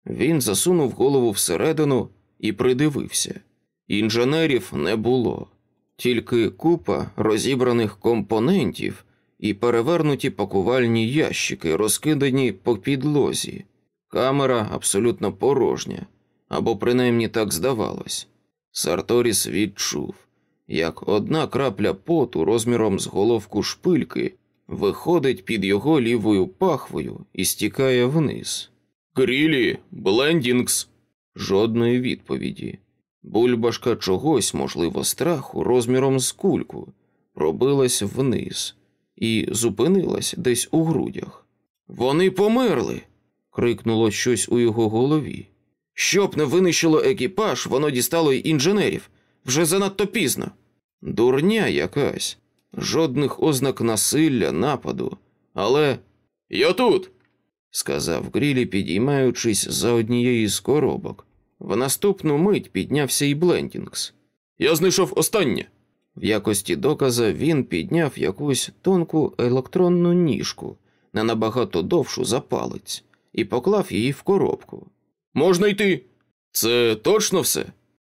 Speaker 1: Він засунув голову всередину і придивився. Інженерів не було, тільки купа розібраних компонентів і перевернуті пакувальні ящики, розкидані по підлозі. Камера абсолютно порожня, або принаймні так здавалось. Сарторіс відчув, як одна крапля поту розміром з головку шпильки виходить під його лівою пахвою і стікає вниз.
Speaker 2: Грілі, блендінгс.
Speaker 1: Жодної відповіді. Бульбашка чогось, можливо, страху, розміром з кульку, пробилась вниз і зупинилась десь у грудях. Вони померли. крикнуло щось у його голові. Щоб не винищило екіпаж, воно дістало й інженерів вже занадто пізно. Дурня якась, жодних ознак насилля, нападу. Але
Speaker 2: я тут,
Speaker 1: сказав Грілі, підіймаючись за однієї з коробок. В наступну мить піднявся і Блендінгс.
Speaker 2: Я знайшов останнє.
Speaker 1: В якості доказа він підняв якусь тонку електронну ніжку, не набагато довшу за палець, і поклав її в коробку.
Speaker 2: Можна йти. Це точно все?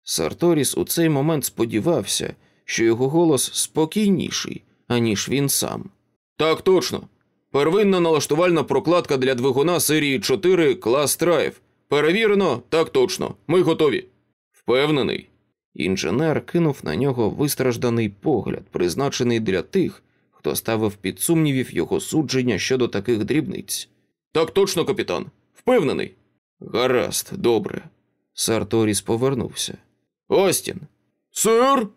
Speaker 1: Сарторіс у цей момент сподівався, що його голос спокійніший, аніж він сам.
Speaker 2: Так точно. Первинна налаштувальна прокладка для двигуна серії 4 клас Драйв. Перевірено, так точно. Ми готові. Впевнений.
Speaker 1: Інженер кинув на нього вистражданий погляд, призначений для тих, хто ставив під сумнівів його судження щодо таких дрібниць.
Speaker 2: Так точно, капітан. Впевнений.
Speaker 1: Гаразд, добре. Сарторіс повернувся.
Speaker 2: Остін. Сер.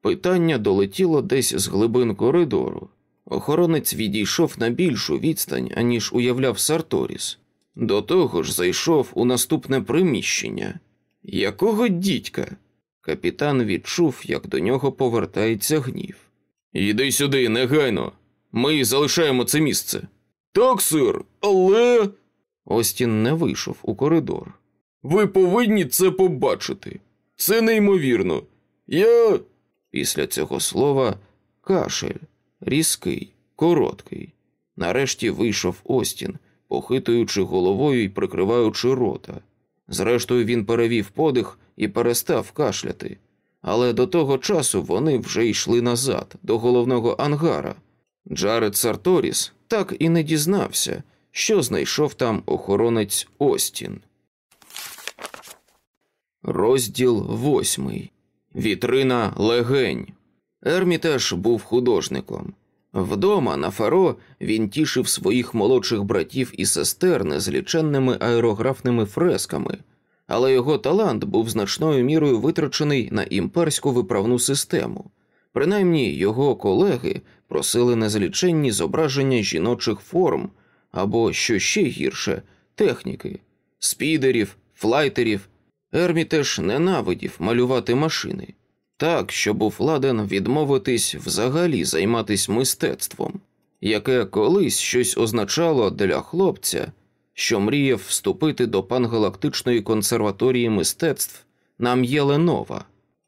Speaker 1: Питання долетіло десь з глибин коридору. Охоронець відійшов на більшу відстань, аніж уявляв Сарторіс. До того ж зайшов у наступне приміщення. Якого дідька? Капітан відчув, як до нього повертається гнів.
Speaker 2: Йди сюди, негайно. Ми залишаємо це місце. Так, сир, але.
Speaker 1: Остін не вийшов у коридор.
Speaker 2: Ви повинні це побачити. Це неймовірно. Я.
Speaker 1: Після цього слова кашель, різкий, короткий. Нарешті вийшов Остін, похитуючи головою і прикриваючи рота. Зрештою, він перевів подих і перестав кашляти, але до того часу вони вже йшли назад, до головного ангара. Джаред Сарторіс так і не дізнався, що знайшов там охоронець Остін. Розділ восьмий. Вітрина легень. Ермітаж був художником. Вдома на фаро він тішив своїх молодших братів і сестер незліченними аерографними фресками, але його талант був значною мірою витрачений на імперську виправну систему. Принаймні його колеги просили незліченні зображення жіночих форм або, що ще гірше, техніки, спідерів, флайтерів. Ермітеж ненавидів малювати машини так, що був ладен відмовитись взагалі займатися мистецтвом, яке колись щось означало для хлопця, що мріяв вступити до пангалактичної консерваторії мистецтв на М'єленова.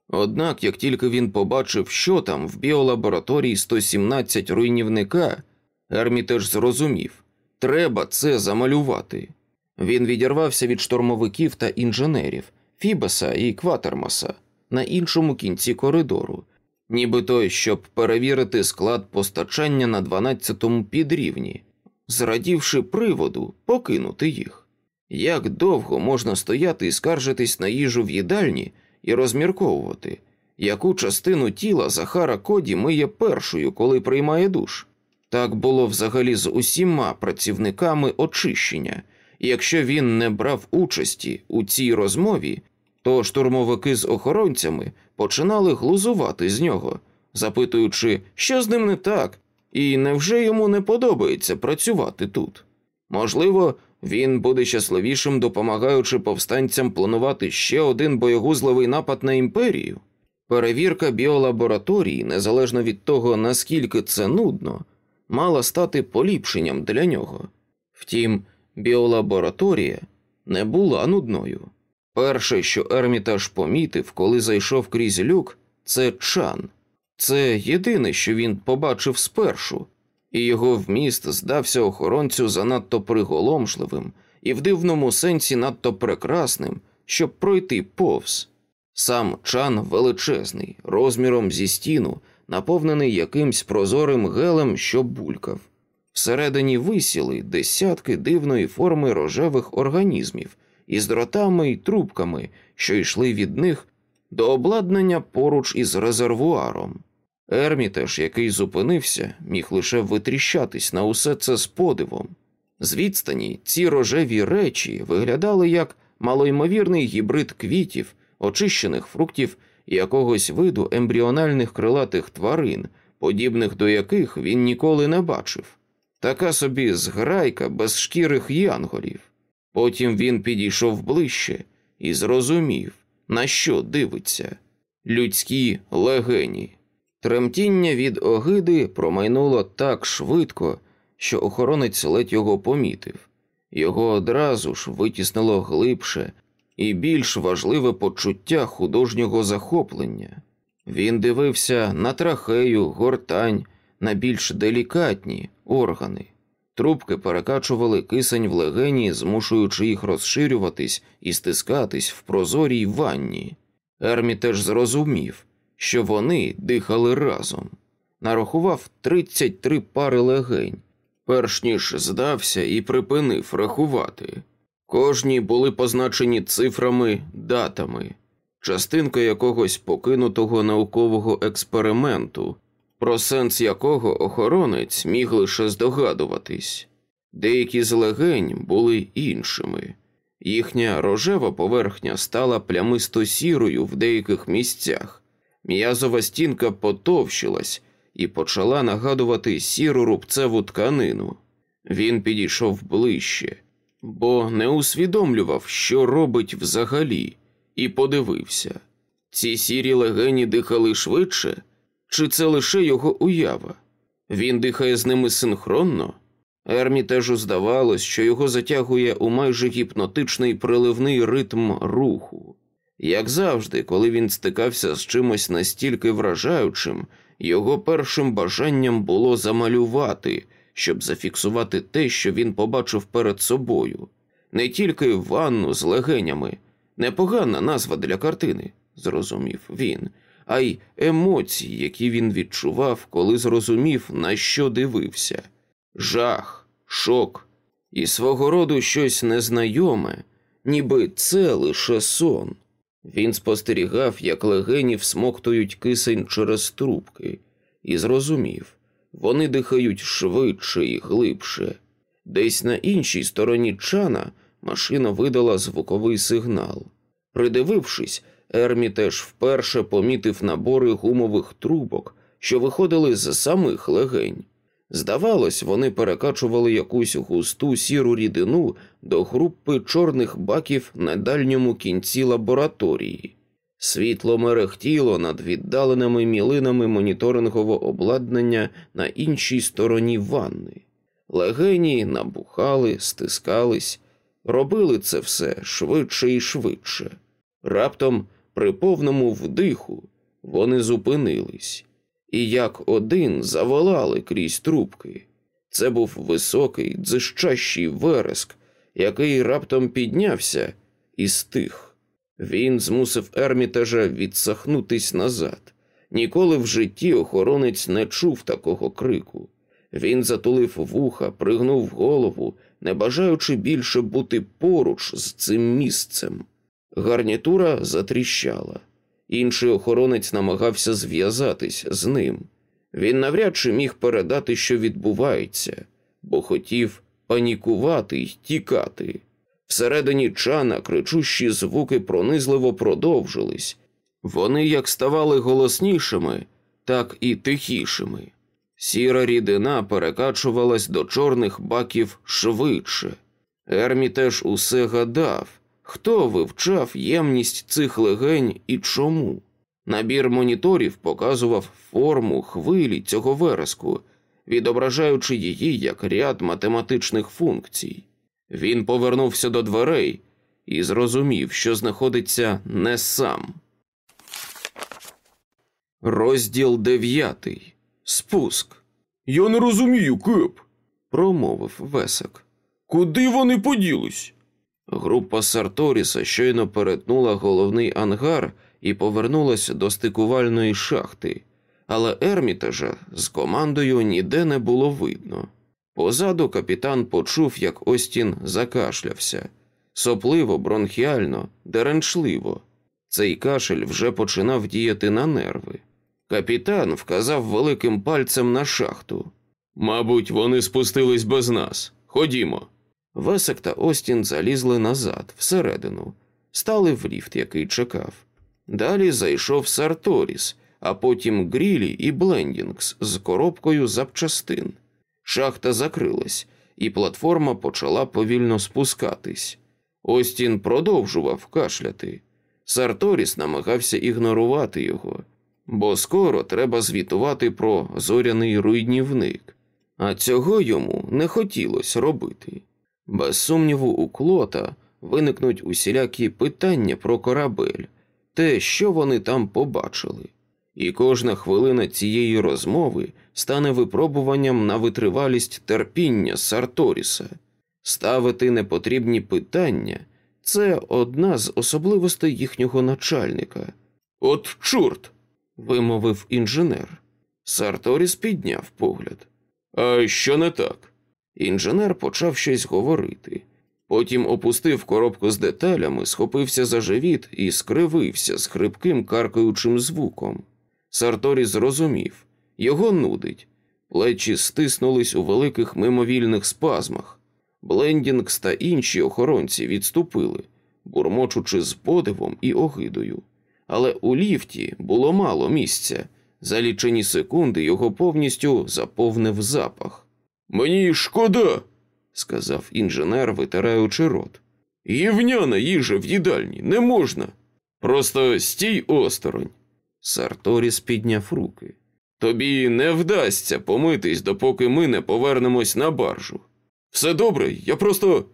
Speaker 1: Однак, як тільки він побачив, що там в біолабораторії 117 руйнівника, Ермітеж зрозумів треба це замалювати. Він відірвався від штурмовиків та інженерів Фібеса і Кватермаса, на іншому кінці коридору, нібито щоб перевірити склад постачання на 12-му підрівні, зрадівши приводу покинути їх. Як довго можна стояти і скаржитись на їжу в їдальні і розмірковувати, яку частину тіла Захара Коді миє першою, коли приймає душ? Так було взагалі з усіма працівниками очищення, і якщо він не брав участі у цій розмові, то штурмовики з охоронцями починали глузувати з нього, запитуючи, що з ним не так, і невже йому не подобається працювати тут. Можливо, він буде щасливішим, допомагаючи повстанцям планувати ще один боєгузливий напад на імперію. Перевірка біолабораторії, незалежно від того, наскільки це нудно, мала стати поліпшенням для нього. Втім, біолабораторія не була нудною. Перше, що Ермітаж помітив, коли зайшов крізь люк, це чан. Це єдине, що він побачив спершу, і його вміст здався охоронцю занадто приголомшливим і в дивному сенсі надто прекрасним, щоб пройти повз. Сам чан величезний, розміром зі стіну, наповнений якимсь прозорим гелем, що булькав. Всередині висіли десятки дивної форми рожевих організмів із дротами й трубками, що йшли від них до обладнання поруч із резервуаром. Ермітеж, який зупинився, міг лише витріщатись на усе це з подивом. З відстані ці рожеві речі виглядали як малоймовірний гібрид квітів, очищених фруктів і якогось виду ембріональних крилатих тварин, подібних до яких він ніколи не бачив. Така собі зграйка безшкірих янголів. Потім він підійшов ближче і зрозумів, на що дивиться людські легені. Тремтіння від огиди промайнуло так швидко, що охоронець ледь його помітив. Його одразу ж витіснило глибше і більш важливе почуття художнього захоплення. Він дивився на трахею, гортань, на більш делікатні органи. Трубки перекачували кисень в легені, змушуючи їх розширюватись і стискатись в прозорій ванні. Ермі теж зрозумів, що вони дихали разом. Нарахував 33 пари легень, перш ніж здався і припинив рахувати. Кожні були позначені цифрами, датами, частинка якогось покинутого наукового експерименту, про сенс якого охоронець міг лише здогадуватись. Деякі з легень були іншими. Їхня рожева поверхня стала плямисто сірою в деяких місцях. М'язова стінка потовщилась і почала нагадувати сіру рубцеву тканину. Він підійшов ближче, бо не усвідомлював, що робить взагалі, і подивився. Ці сірі легені дихали швидше, чи це лише його уява? Він дихає з ними синхронно. Ермітежу здавалось, що його затягує у майже гіпнотичний приливний ритм руху. Як завжди, коли він стикався з чимось настільки вражаючим, його першим бажанням було замалювати, щоб зафіксувати те, що він побачив перед собою, не тільки ванну з легенями, непогана назва для картини, зрозумів він, а й емоції, які він відчував, коли зрозумів, на що дивився жах, шок і свого роду щось незнайоме, ніби це лише сон. Він спостерігав, як легені всмоктують кисень через трубки, і зрозумів вони дихають швидше і глибше. Десь на іншій стороні чана машина видала звуковий сигнал. Придивившись, Ермі теж вперше помітив набори гумових трубок, що виходили з самих легень. Здавалось, вони перекачували якусь густу сіру рідину до групи чорних баків на дальньому кінці лабораторії. Світло мерехтіло над віддаленими мілинами моніторингового обладнання на іншій стороні ванни. Легені набухали, стискались, робили це все швидше і швидше. Раптом, при повному вдиху, вони зупинились і як один заволали крізь трубки. Це був високий, дзищащий вереск, який раптом піднявся і стих.
Speaker 2: Він змусив Ермітажа відсахнутись назад. Ніколи в житті охоронець не чув такого крику. Він затулив вуха, пригнув голову, не бажаючи більше бути поруч з цим місцем. Гарнітура затріщала. Інший охоронець намагався зв'язатись з ним. Він навряд чи міг передати, що відбувається, бо хотів панікувати й тікати. Всередині чана кричущі звуки пронизливо продовжились. Вони як ставали голоснішими, так і тихішими. Сіра рідина перекачувалась до чорних баків швидше. Ермі теж усе гадав, хто вивчав ємність цих легень і чому. Набір моніторів показував форму хвилі цього вереску, відображаючи її як ряд математичних функцій. Він повернувся до дверей і зрозумів, що знаходиться не сам. Розділ дев'ятий. Спуск.
Speaker 3: Я не розумію, Кеп.
Speaker 2: промовив Весик.
Speaker 3: Куди вони поділись?
Speaker 2: Група Сарторіса щойно перетнула головний ангар і повернулася до стикувальної шахти, але Ермітажа з командою ніде не було видно. Позаду капітан почув, як Остін закашлявся сопливо, бронхіально, деренчливо. Цей кашель вже починав діяти на нерви. Капітан вказав великим пальцем на шахту.
Speaker 3: Мабуть, вони спустились без нас. Ходімо.
Speaker 2: Весек та Остін залізли назад, всередину, стали в ліфт, який чекав. Далі зайшов Сарторіс, а потім Грілі і Блендінгс з коробкою запчастин. Шахта закрилась, і платформа почала повільно спускатись. Остін продовжував кашляти. Сарторіс намагався ігнорувати його, бо скоро треба звітувати про зоряний руйнівник, а цього йому не хотілося робити. Без сумніву, у клота виникнуть усілякі питання про корабель, те, що вони там побачили, і кожна хвилина цієї розмови стане випробуванням на витривалість терпіння Сарторіса. Ставити непотрібні питання це одна з особливостей їхнього начальника.
Speaker 3: От чорт.
Speaker 2: вимовив інженер. Сарторіс підняв погляд.
Speaker 3: А що не так?
Speaker 2: Інженер почав щось говорити. Потім опустив коробку з деталями, схопився за живіт і скривився з хрипким каркаючим звуком. Сарторіс зрозумів його нудить. Плечі стиснулись у великих мимовільних спазмах. Блендінгс та інші охоронці відступили, бурмочучи з подивом і огидою. Але у ліфті було мало місця. За лічені секунди його повністю заповнив запах.
Speaker 3: Мені шкода,
Speaker 2: сказав інженер, витираючи рот.
Speaker 3: Євняна їжа в їдальні не можна. Просто стій осторонь.
Speaker 2: Сарторіс підняв руки.
Speaker 3: Тобі не вдасться помитись, допоки ми не повернемось на баржу. Все добре, я просто.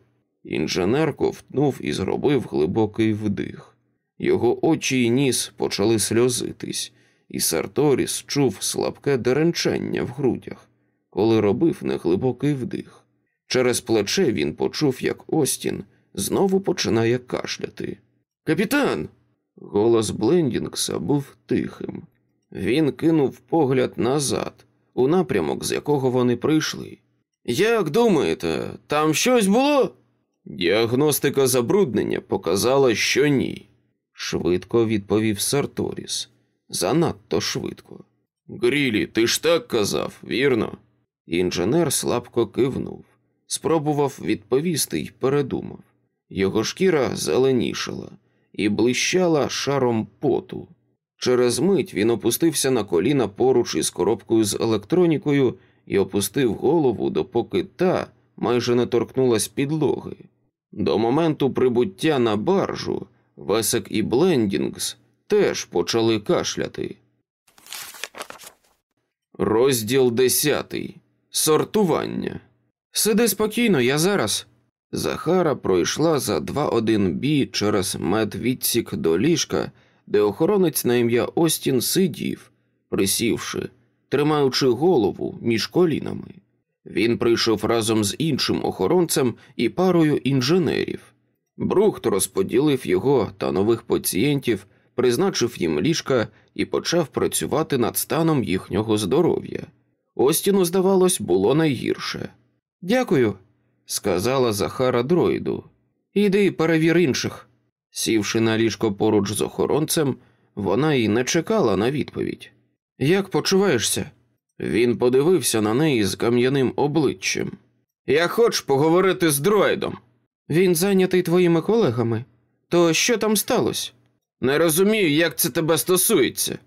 Speaker 2: Інженер ковтнув і зробив глибокий вдих. Його очі й ніс почали сльозитись, і Сарторіс чув слабке деренчання в грудях, коли робив неглибокий вдих. Через плече він почув, як Остін знову починає кашляти. Капітан. Голос Блендінгса був тихим. Він кинув погляд назад, у напрямок, з якого вони прийшли. Як думаєте, там щось було? Діагностика забруднення показала, що ні, швидко відповів Сарторіс. Занадто швидко.
Speaker 3: Грілі, ти ж так казав, вірно?
Speaker 2: Інженер слабко кивнув, спробував відповісти й передумав. Його шкіра зеленішала і блищала шаром поту. Через мить він опустився на коліна поруч із коробкою з електронікою і опустив голову, допоки та майже не торкнулась підлоги. До моменту прибуття на баржу Весек і Блендінгс теж почали кашляти. Розділ десятий. Сортування. Сиди спокійно, я зараз. Захара пройшла за 2-1 бі через медвідсік до ліжка, де охоронець на ім'я Остін сидів, присівши, тримаючи голову між колінами. Він прийшов разом з іншим охоронцем і парою інженерів.
Speaker 1: Брухт розподілив його та нових пацієнтів, призначив їм ліжка і почав працювати над станом їхнього здоров'я. Остіну, здавалось, було найгірше. Дякую, сказала Захара дроїду. Іди перевір інших. Сівши на ліжко поруч з охоронцем, вона й не чекала на відповідь. Як почуваєшся? Він подивився на неї з кам'яним обличчям. Я хочу поговорити з дроїдом. Він зайнятий твоїми колегами. То що там сталося? Не розумію, як це тебе стосується.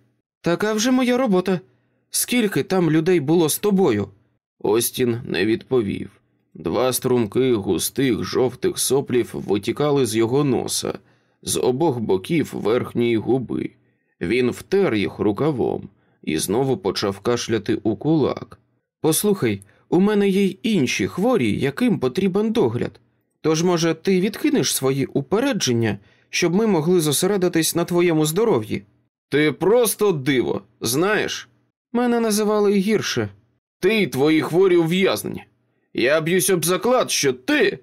Speaker 1: Така вже моя робота. Скільки там людей було з тобою? Остін не відповів. Два струмки густих жовтих соплів витікали з його носа, з обох боків верхньої губи. Він втер їх рукавом і знову почав кашляти у кулак. Послухай, у мене є й інші хворі, яким потрібен догляд. Тож, може, ти відкинеш свої упередження, щоб ми могли зосередитись на твоєму здоров'ї? Ти просто диво, знаєш? Мене називали гірше. Ти й твої хворі ув'язнені. Я б'юсь об заклад, що ти.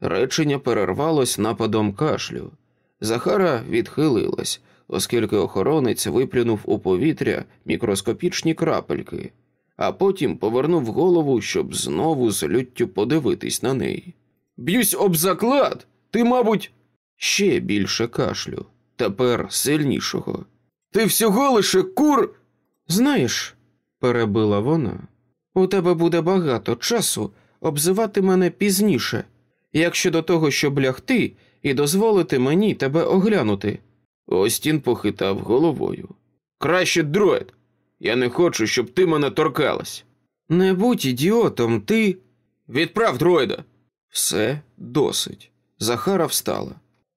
Speaker 1: Речення перервалось нападом кашлю. Захара відхилилась, оскільки охоронець виплюнув у повітря мікроскопічні крапельки, а потім повернув голову, щоб знову з люттю подивитись на неї. Б'юсь об заклад, ти, мабуть, ще більше кашлю, тепер сильнішого. Ти всього лише кур. Знаєш, перебила вона, у тебе буде багато часу обзивати мене пізніше, як щодо того, щоб лягти і дозволити мені тебе оглянути. Остін похитав головою. Краще дроїд. Я не хочу, щоб ти мене торкалась. Не будь ідіотом, ти. Відправ дроїда. Все досить. Захара встала.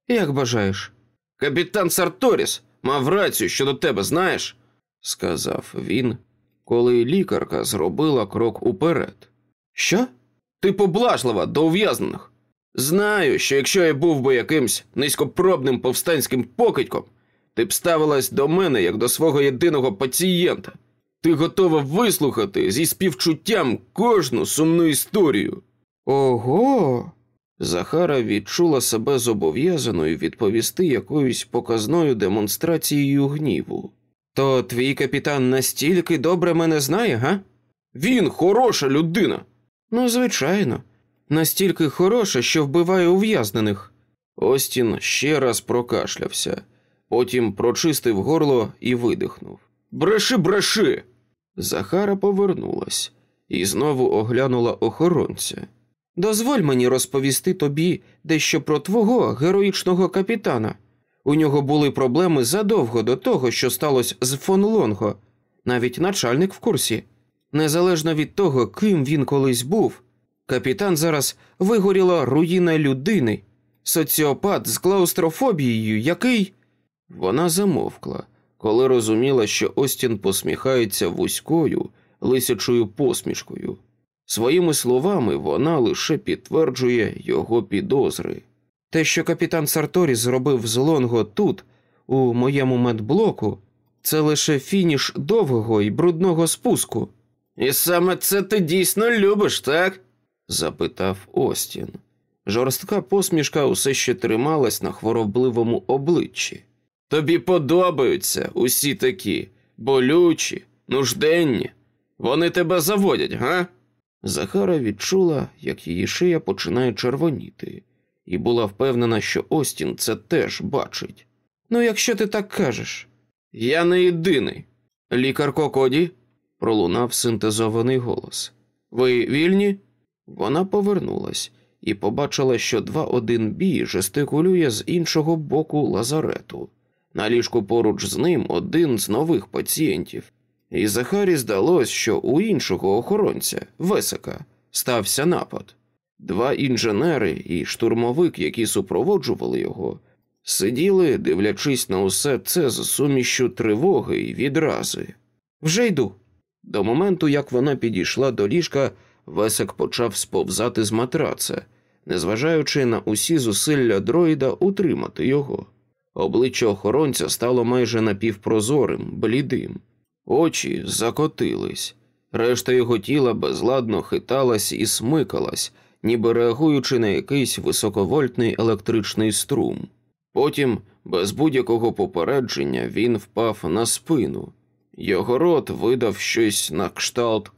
Speaker 1: Як бажаєш. Капітан Сарторіс мав рацію щодо тебе, знаєш, сказав він, коли лікарка зробила крок уперед. Що? Ти поблажлива до ув'язнених. Знаю, що якщо я був би якимсь низькопробним повстанським покидьком, ти б ставилась до мене як до свого єдиного пацієнта. Ти готова вислухати зі співчуттям кожну сумну історію. Ого. Захара відчула себе зобов'язаною відповісти якоюсь показною демонстрацією гніву. То твій капітан настільки добре мене знає, га? Він хороша людина. Ну, звичайно, настільки хороша, що вбиває ув'язнених. Остін ще раз прокашлявся, потім прочистив горло і видихнув. Бреши, бреши. Захара повернулась і знову оглянула охоронця. Дозволь мені розповісти тобі дещо про твого героїчного капітана. У нього були проблеми задовго до того, що сталося з фон Лонго, навіть начальник в курсі. Незалежно від того, ким він колись був, капітан зараз вигоріла руїна людини, соціопат з клаустрофобією, який. Вона замовкла, коли розуміла, що Остін посміхається вузькою, лисячою посмішкою. Своїми словами вона лише підтверджує його підозри. Те, що капітан Сарторі зробив з Лонго тут, у моєму медблоку, це лише фініш довгого і брудного спуску. І саме це ти дійсно любиш, так? запитав Остін. Жорстка посмішка усе ще трималась на хворобливому обличчі. Тобі подобаються усі такі болючі, нужденні. Вони тебе заводять, га? Захара відчула, як її шия починає червоніти, і була впевнена, що Остін це теж бачить. Ну, якщо ти так кажеш, я не єдиний. Лікарко Коді, пролунав синтезований голос. Ви вільні? Вона повернулась і побачила, що 2-1 бі жестикулює з іншого боку лазарету. На ліжку поруч з ним один з нових пацієнтів, і Захарі здалось, що у іншого охоронця, Весика, стався напад. Два інженери і штурмовик, які супроводжували його, сиділи, дивлячись на усе це з сумішю тривоги і відрази. Вже йду. До моменту, як вона підійшла до ліжка, Весик почав сповзати з матраца, незважаючи на усі зусилля дроїда утримати його. Обличчя охоронця стало майже напівпрозорим, блідим, очі закотились, решта його тіла безладно хиталась і смикалась, ніби реагуючи на якийсь високовольтний електричний струм. Потім, без будь-якого попередження, він впав на спину. Його рот видав щось на кшталт,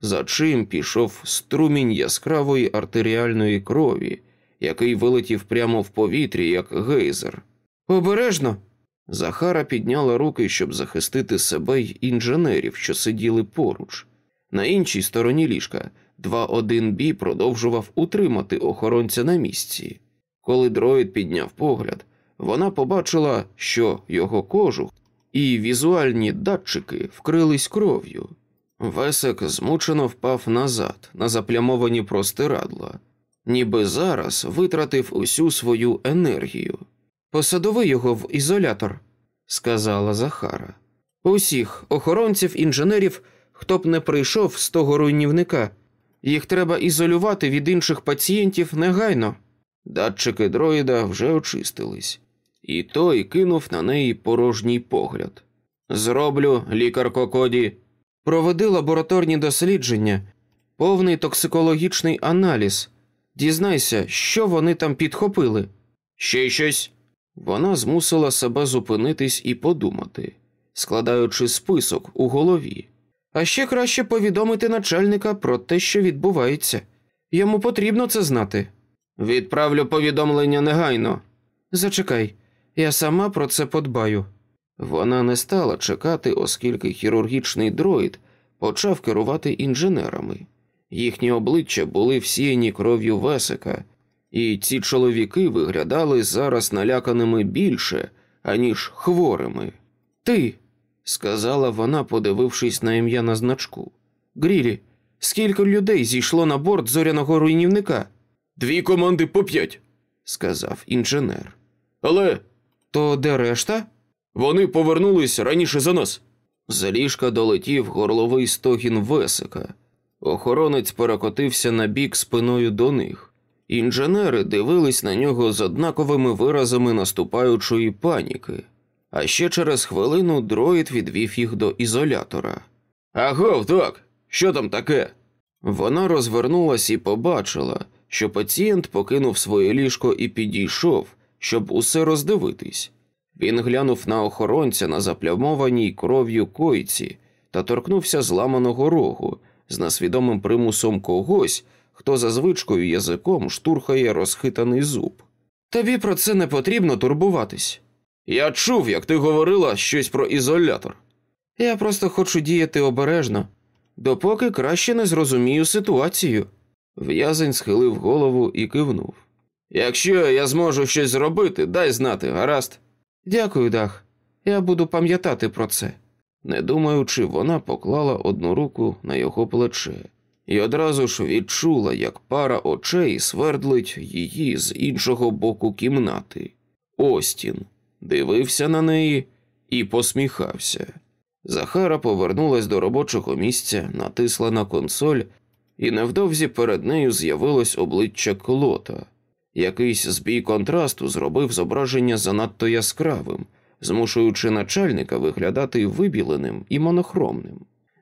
Speaker 1: за чим пішов струмінь яскравої артеріальної крові, який вилетів прямо в повітрі, як гейзер. Обережно. Захара підняла руки, щоб захистити себе й інженерів, що сиділи поруч. На іншій стороні ліжка 2-1 бі продовжував утримати охоронця на місці. Коли дроїд підняв погляд, вона побачила, що його кожух і візуальні датчики вкрились кров'ю. Весик змучено впав назад на заплямовані простирадла, ніби зараз витратив усю свою енергію. Посадови його в ізолятор, сказала Захара. Усіх охоронців, інженерів, хто б не прийшов з того руйнівника. Їх треба ізолювати від інших пацієнтів негайно. Датчики дроїда вже очистились, і той кинув на неї порожній погляд. Зроблю, лікарко Коді. Проведи лабораторні дослідження, повний токсикологічний аналіз. Дізнайся, що вони там підхопили. Ще щось. Вона змусила себе зупинитись і подумати, складаючи список у голові. А ще краще повідомити начальника про те, що відбувається. Йому потрібно це знати. Відправлю повідомлення негайно. Зачекай, я сама про це подбаю. Вона не стала чекати, оскільки хірургічний дроїд почав керувати інженерами. Їхні обличчя були всіяні кров'ю Весика, і ці чоловіки виглядали зараз наляканими більше, аніж хворими. Ти, сказала вона, подивившись на ім'я на значку. Грілі, скільки людей зійшло на борт зоряного руйнівника?
Speaker 3: Дві команди по п'ять,
Speaker 1: сказав інженер.
Speaker 3: але
Speaker 1: То де решта?
Speaker 3: вони повернулись раніше за нас.
Speaker 1: З ліжка долетів горловий стогін Весика. Охоронець перекотився на бік спиною до них. Інженери дивились на нього з однаковими виразами наступаючої паніки, а ще через хвилину дроїд відвів їх до ізолятора.
Speaker 3: Агов, так, що там таке?
Speaker 1: Вона розвернулась і побачила, що пацієнт покинув своє ліжко і підійшов, щоб усе роздивитись. Він глянув на охоронця на заплямованій кров'ю койці та торкнувся зламаного рогу з несвідомим примусом когось, хто за звичкою язиком штурхає розхитаний зуб. Тобі про це не потрібно турбуватись.
Speaker 3: Я чув, як ти говорила щось про ізолятор.
Speaker 1: Я просто хочу діяти обережно, допоки краще не зрозумію ситуацію. В'язень схилив голову і кивнув.
Speaker 3: Якщо я зможу щось зробити, дай знати, гаразд.
Speaker 1: Дякую, Дах. Я буду пам'ятати про це. Не думаючи, вона поклала одну руку на його плече і одразу ж відчула, як пара очей свердлить її з іншого боку кімнати. Остін дивився на неї і посміхався. Захара повернулась до робочого місця, натисла на консоль, і невдовзі перед нею з'явилось обличчя Клота. Якийсь збій контрасту зробив зображення занадто яскравим, змушуючи начальника виглядати вибіленим і монохромним.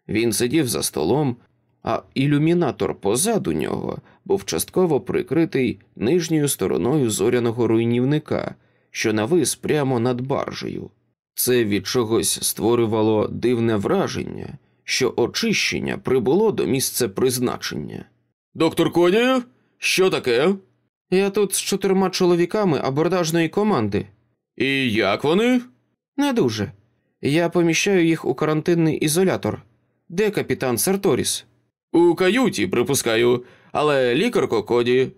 Speaker 1: Він сидів за столом, а ілюмінатор позаду нього був частково прикритий нижньою стороною зоряного руйнівника, що навис прямо над баржею. Це від чогось створювало дивне враження, що очищення прибуло до місця призначення.
Speaker 3: Доктор Коді, що таке?
Speaker 1: Я тут з чотирма чоловіками абордажної команди.
Speaker 3: І як вони?
Speaker 1: Не дуже. Я поміщаю їх у карантинний ізолятор. Де капітан Сарторіс?
Speaker 3: У каюті, припускаю, але лікарко Коді.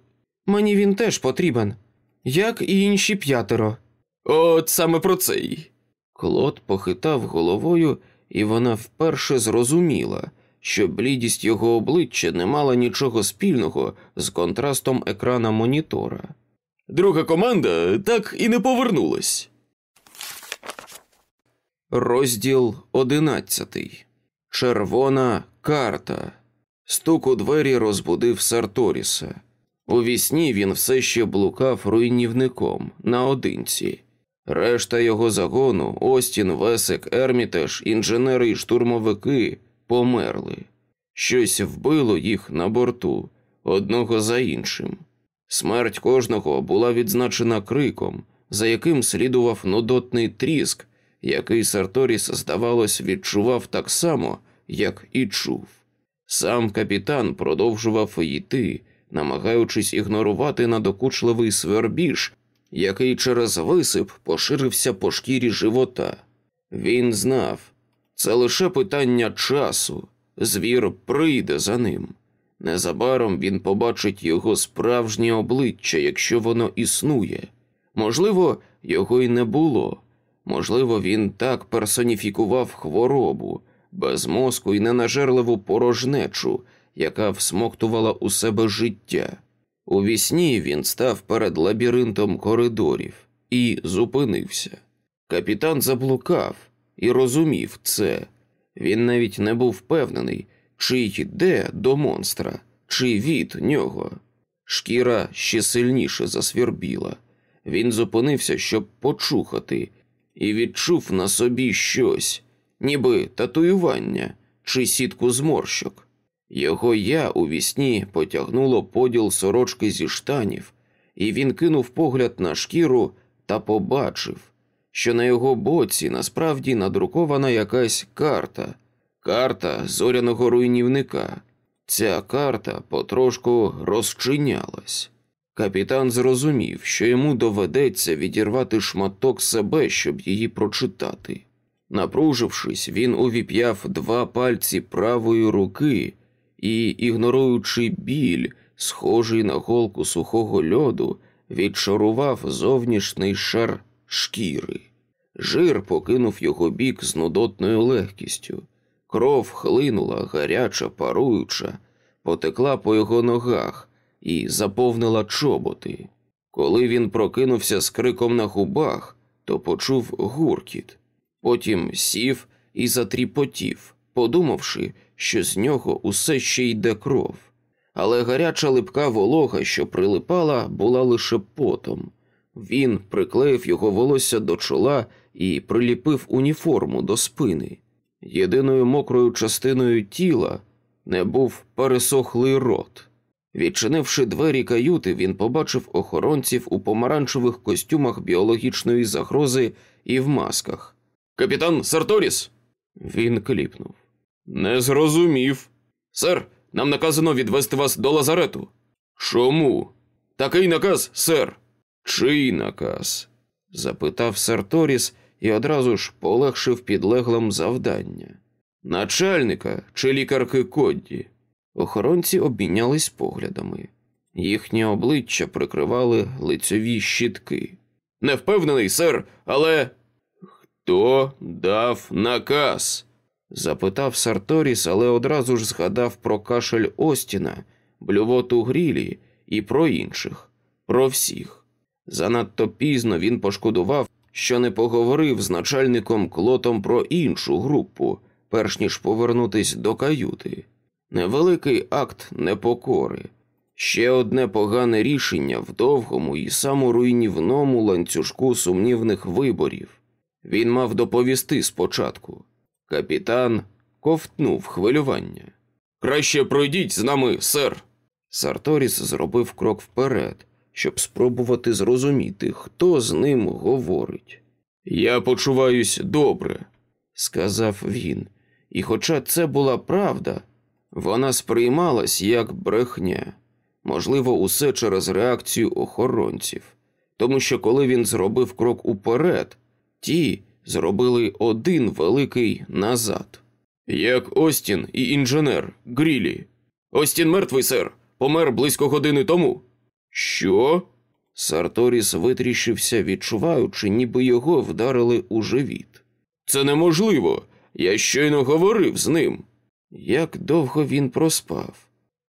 Speaker 1: Мені він теж потрібен, як і інші п'ятеро.
Speaker 3: От саме про це й.
Speaker 1: Клод похитав головою, і вона вперше зрозуміла, що блідість його обличчя не мала нічого спільного з контрастом екрана монітора.
Speaker 3: Друга команда так і не повернулась.
Speaker 1: Розділ одинадцятий. Червона карта. Стук у двері розбудив Сарторіса. У вісні він все ще блукав руйнівником наодинці. Решта його загону Остін, Весик, Ермітеж, інженери і штурмовики померли. Щось вбило їх на борту, одного за іншим. Смерть кожного була відзначена криком, за яким слідував нудотний тріск, який Сарторіс, здавалось, відчував так само, як і чув. Сам капітан продовжував йти, намагаючись ігнорувати надокучливий свербіж, який через висип поширився по шкірі живота. Він знав, це лише питання часу, звір прийде за ним. Незабаром він побачить його справжнє обличчя, якщо воно існує. Можливо, його й не було. Можливо, він так персоніфікував хворобу, без мозку і ненажерливу порожнечу, яка всмоктувала у себе життя. У вісні він став перед лабіринтом коридорів і зупинився. Капітан заблукав і розумів це. Він навіть не був впевнений, чи йде до монстра, чи від нього. Шкіра ще сильніше засвірбіла. Він зупинився, щоб почухати, і відчув на собі щось, ніби татуювання чи сітку зморщок. Його я у вісні потягнуло поділ сорочки зі штанів, і він кинув погляд на шкіру та побачив, що на його боці насправді надрукована якась карта, карта зоряного руйнівника. Ця карта потрошку розчинялась. Капітан зрозумів, що йому доведеться відірвати шматок себе, щоб її прочитати. Напружившись, він увіп'яв два пальці правої руки і, ігноруючи біль, схожий на голку сухого льоду, відшарував зовнішній шар шкіри. Жир покинув його бік з нудотною легкістю. Кров хлинула, гаряча, паруюча, потекла по його ногах і заповнила чоботи. Коли він прокинувся з криком на губах, то почув гуркіт. Потім сів і затріпотів, подумавши, що з нього усе ще йде кров. Але гаряча липка волога, що прилипала, була лише потом. Він приклеїв його волосся до чола і приліпив уніформу до спини. Єдиною мокрою частиною тіла не був пересохлий рот. Відчинивши двері каюти, він побачив охоронців у помаранчевих костюмах біологічної загрози і в масках.
Speaker 3: Капітан Сарторіс.
Speaker 1: Він кліпнув.
Speaker 3: Не зрозумів. Сер, нам наказано відвести вас до лазарету.
Speaker 1: Чому?
Speaker 3: Такий наказ, сер.
Speaker 1: Чий наказ? запитав Сарторіс і одразу ж полегшив підлеглим завдання. Начальника чи лікарки Кодді? Охоронці обмінялись поглядами. Їхні обличчя прикривали лицьові щітки.
Speaker 3: Не впевнений, сер, але.
Speaker 1: Хто дав наказ? Запитав Сарторіс, але одразу ж згадав про кашель Остіна, блювоту Грілі і про інших, про всіх. Занадто пізно він пошкодував, що не поговорив з начальником клотом про іншу групу, перш ніж повернутись до каюти. Невеликий акт непокори, ще одне погане рішення в довгому і саморуйнівному ланцюжку сумнівних виборів. Він мав доповісти спочатку. Капітан ковтнув хвилювання.
Speaker 3: Краще пройдіть з нами, сер.
Speaker 1: Сарторіс зробив крок вперед, щоб спробувати зрозуміти, хто з ним говорить.
Speaker 3: Я почуваюсь добре,
Speaker 1: сказав він, і, хоча це була правда, вона сприймалась як брехня, можливо, усе через реакцію охоронців, тому що коли він зробив крок уперед, ті зробили один великий назад.
Speaker 3: Як Остін і інженер Грілі. Остін мертвий, сер, помер близько години тому.
Speaker 1: Що? Сарторіс витріщився, відчуваючи, ніби його вдарили у живіт.
Speaker 3: Це неможливо. Я щойно говорив з ним.
Speaker 1: Як довго він проспав,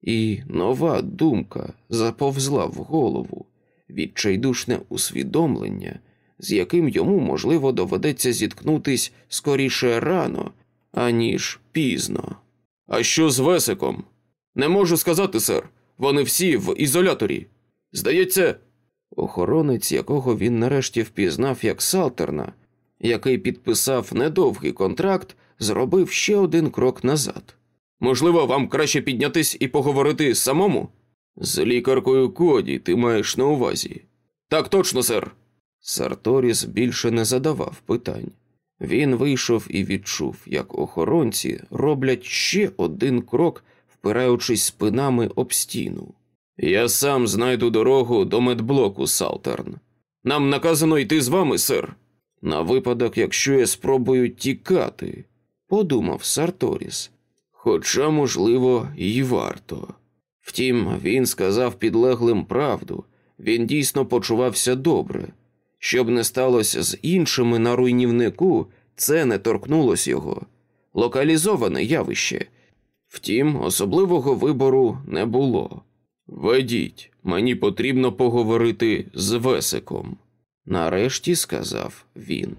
Speaker 1: і нова думка заповзла в голову, відчайдушне усвідомлення, з яким йому, можливо, доведеться зіткнутись скоріше рано, аніж пізно.
Speaker 3: А що з Весиком? Не можу сказати, сер. Вони всі в ізоляторі. Здається,
Speaker 1: охоронець, якого він нарешті впізнав як Салтерна, який підписав недовгий контракт, зробив ще один крок назад.
Speaker 3: Можливо, вам краще піднятись і поговорити самому? З лікаркою Коді ти маєш на увазі. Так точно, сер.
Speaker 1: Сарторіс більше не задавав питань. Він вийшов і відчув, як охоронці роблять ще один крок, впираючись спинами об стіну.
Speaker 3: Я сам знайду дорогу до медблоку, Салтерн. Нам наказано йти з вами, сер.
Speaker 1: На випадок, якщо я спробую тікати, подумав Сарторіс. Хоча, можливо, й варто. Втім, він сказав підлеглим правду, він дійсно почувався добре. Щоб не сталося з іншими на руйнівнику, це не торкнулось його. Локалізоване явище. Втім, особливого вибору не було.
Speaker 3: Ведіть, мені потрібно поговорити з Весиком.
Speaker 1: Нарешті сказав він.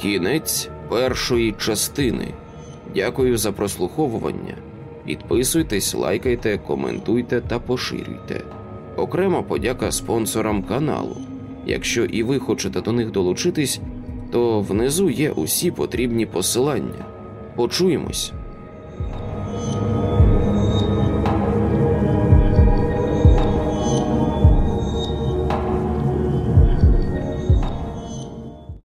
Speaker 1: Кінець першої частини. Дякую за прослуховування. Підписуйтесь, лайкайте, коментуйте та поширюйте. Окрема подяка спонсорам каналу. Якщо і ви хочете до них долучитись, то внизу є усі потрібні посилання. Почуємось.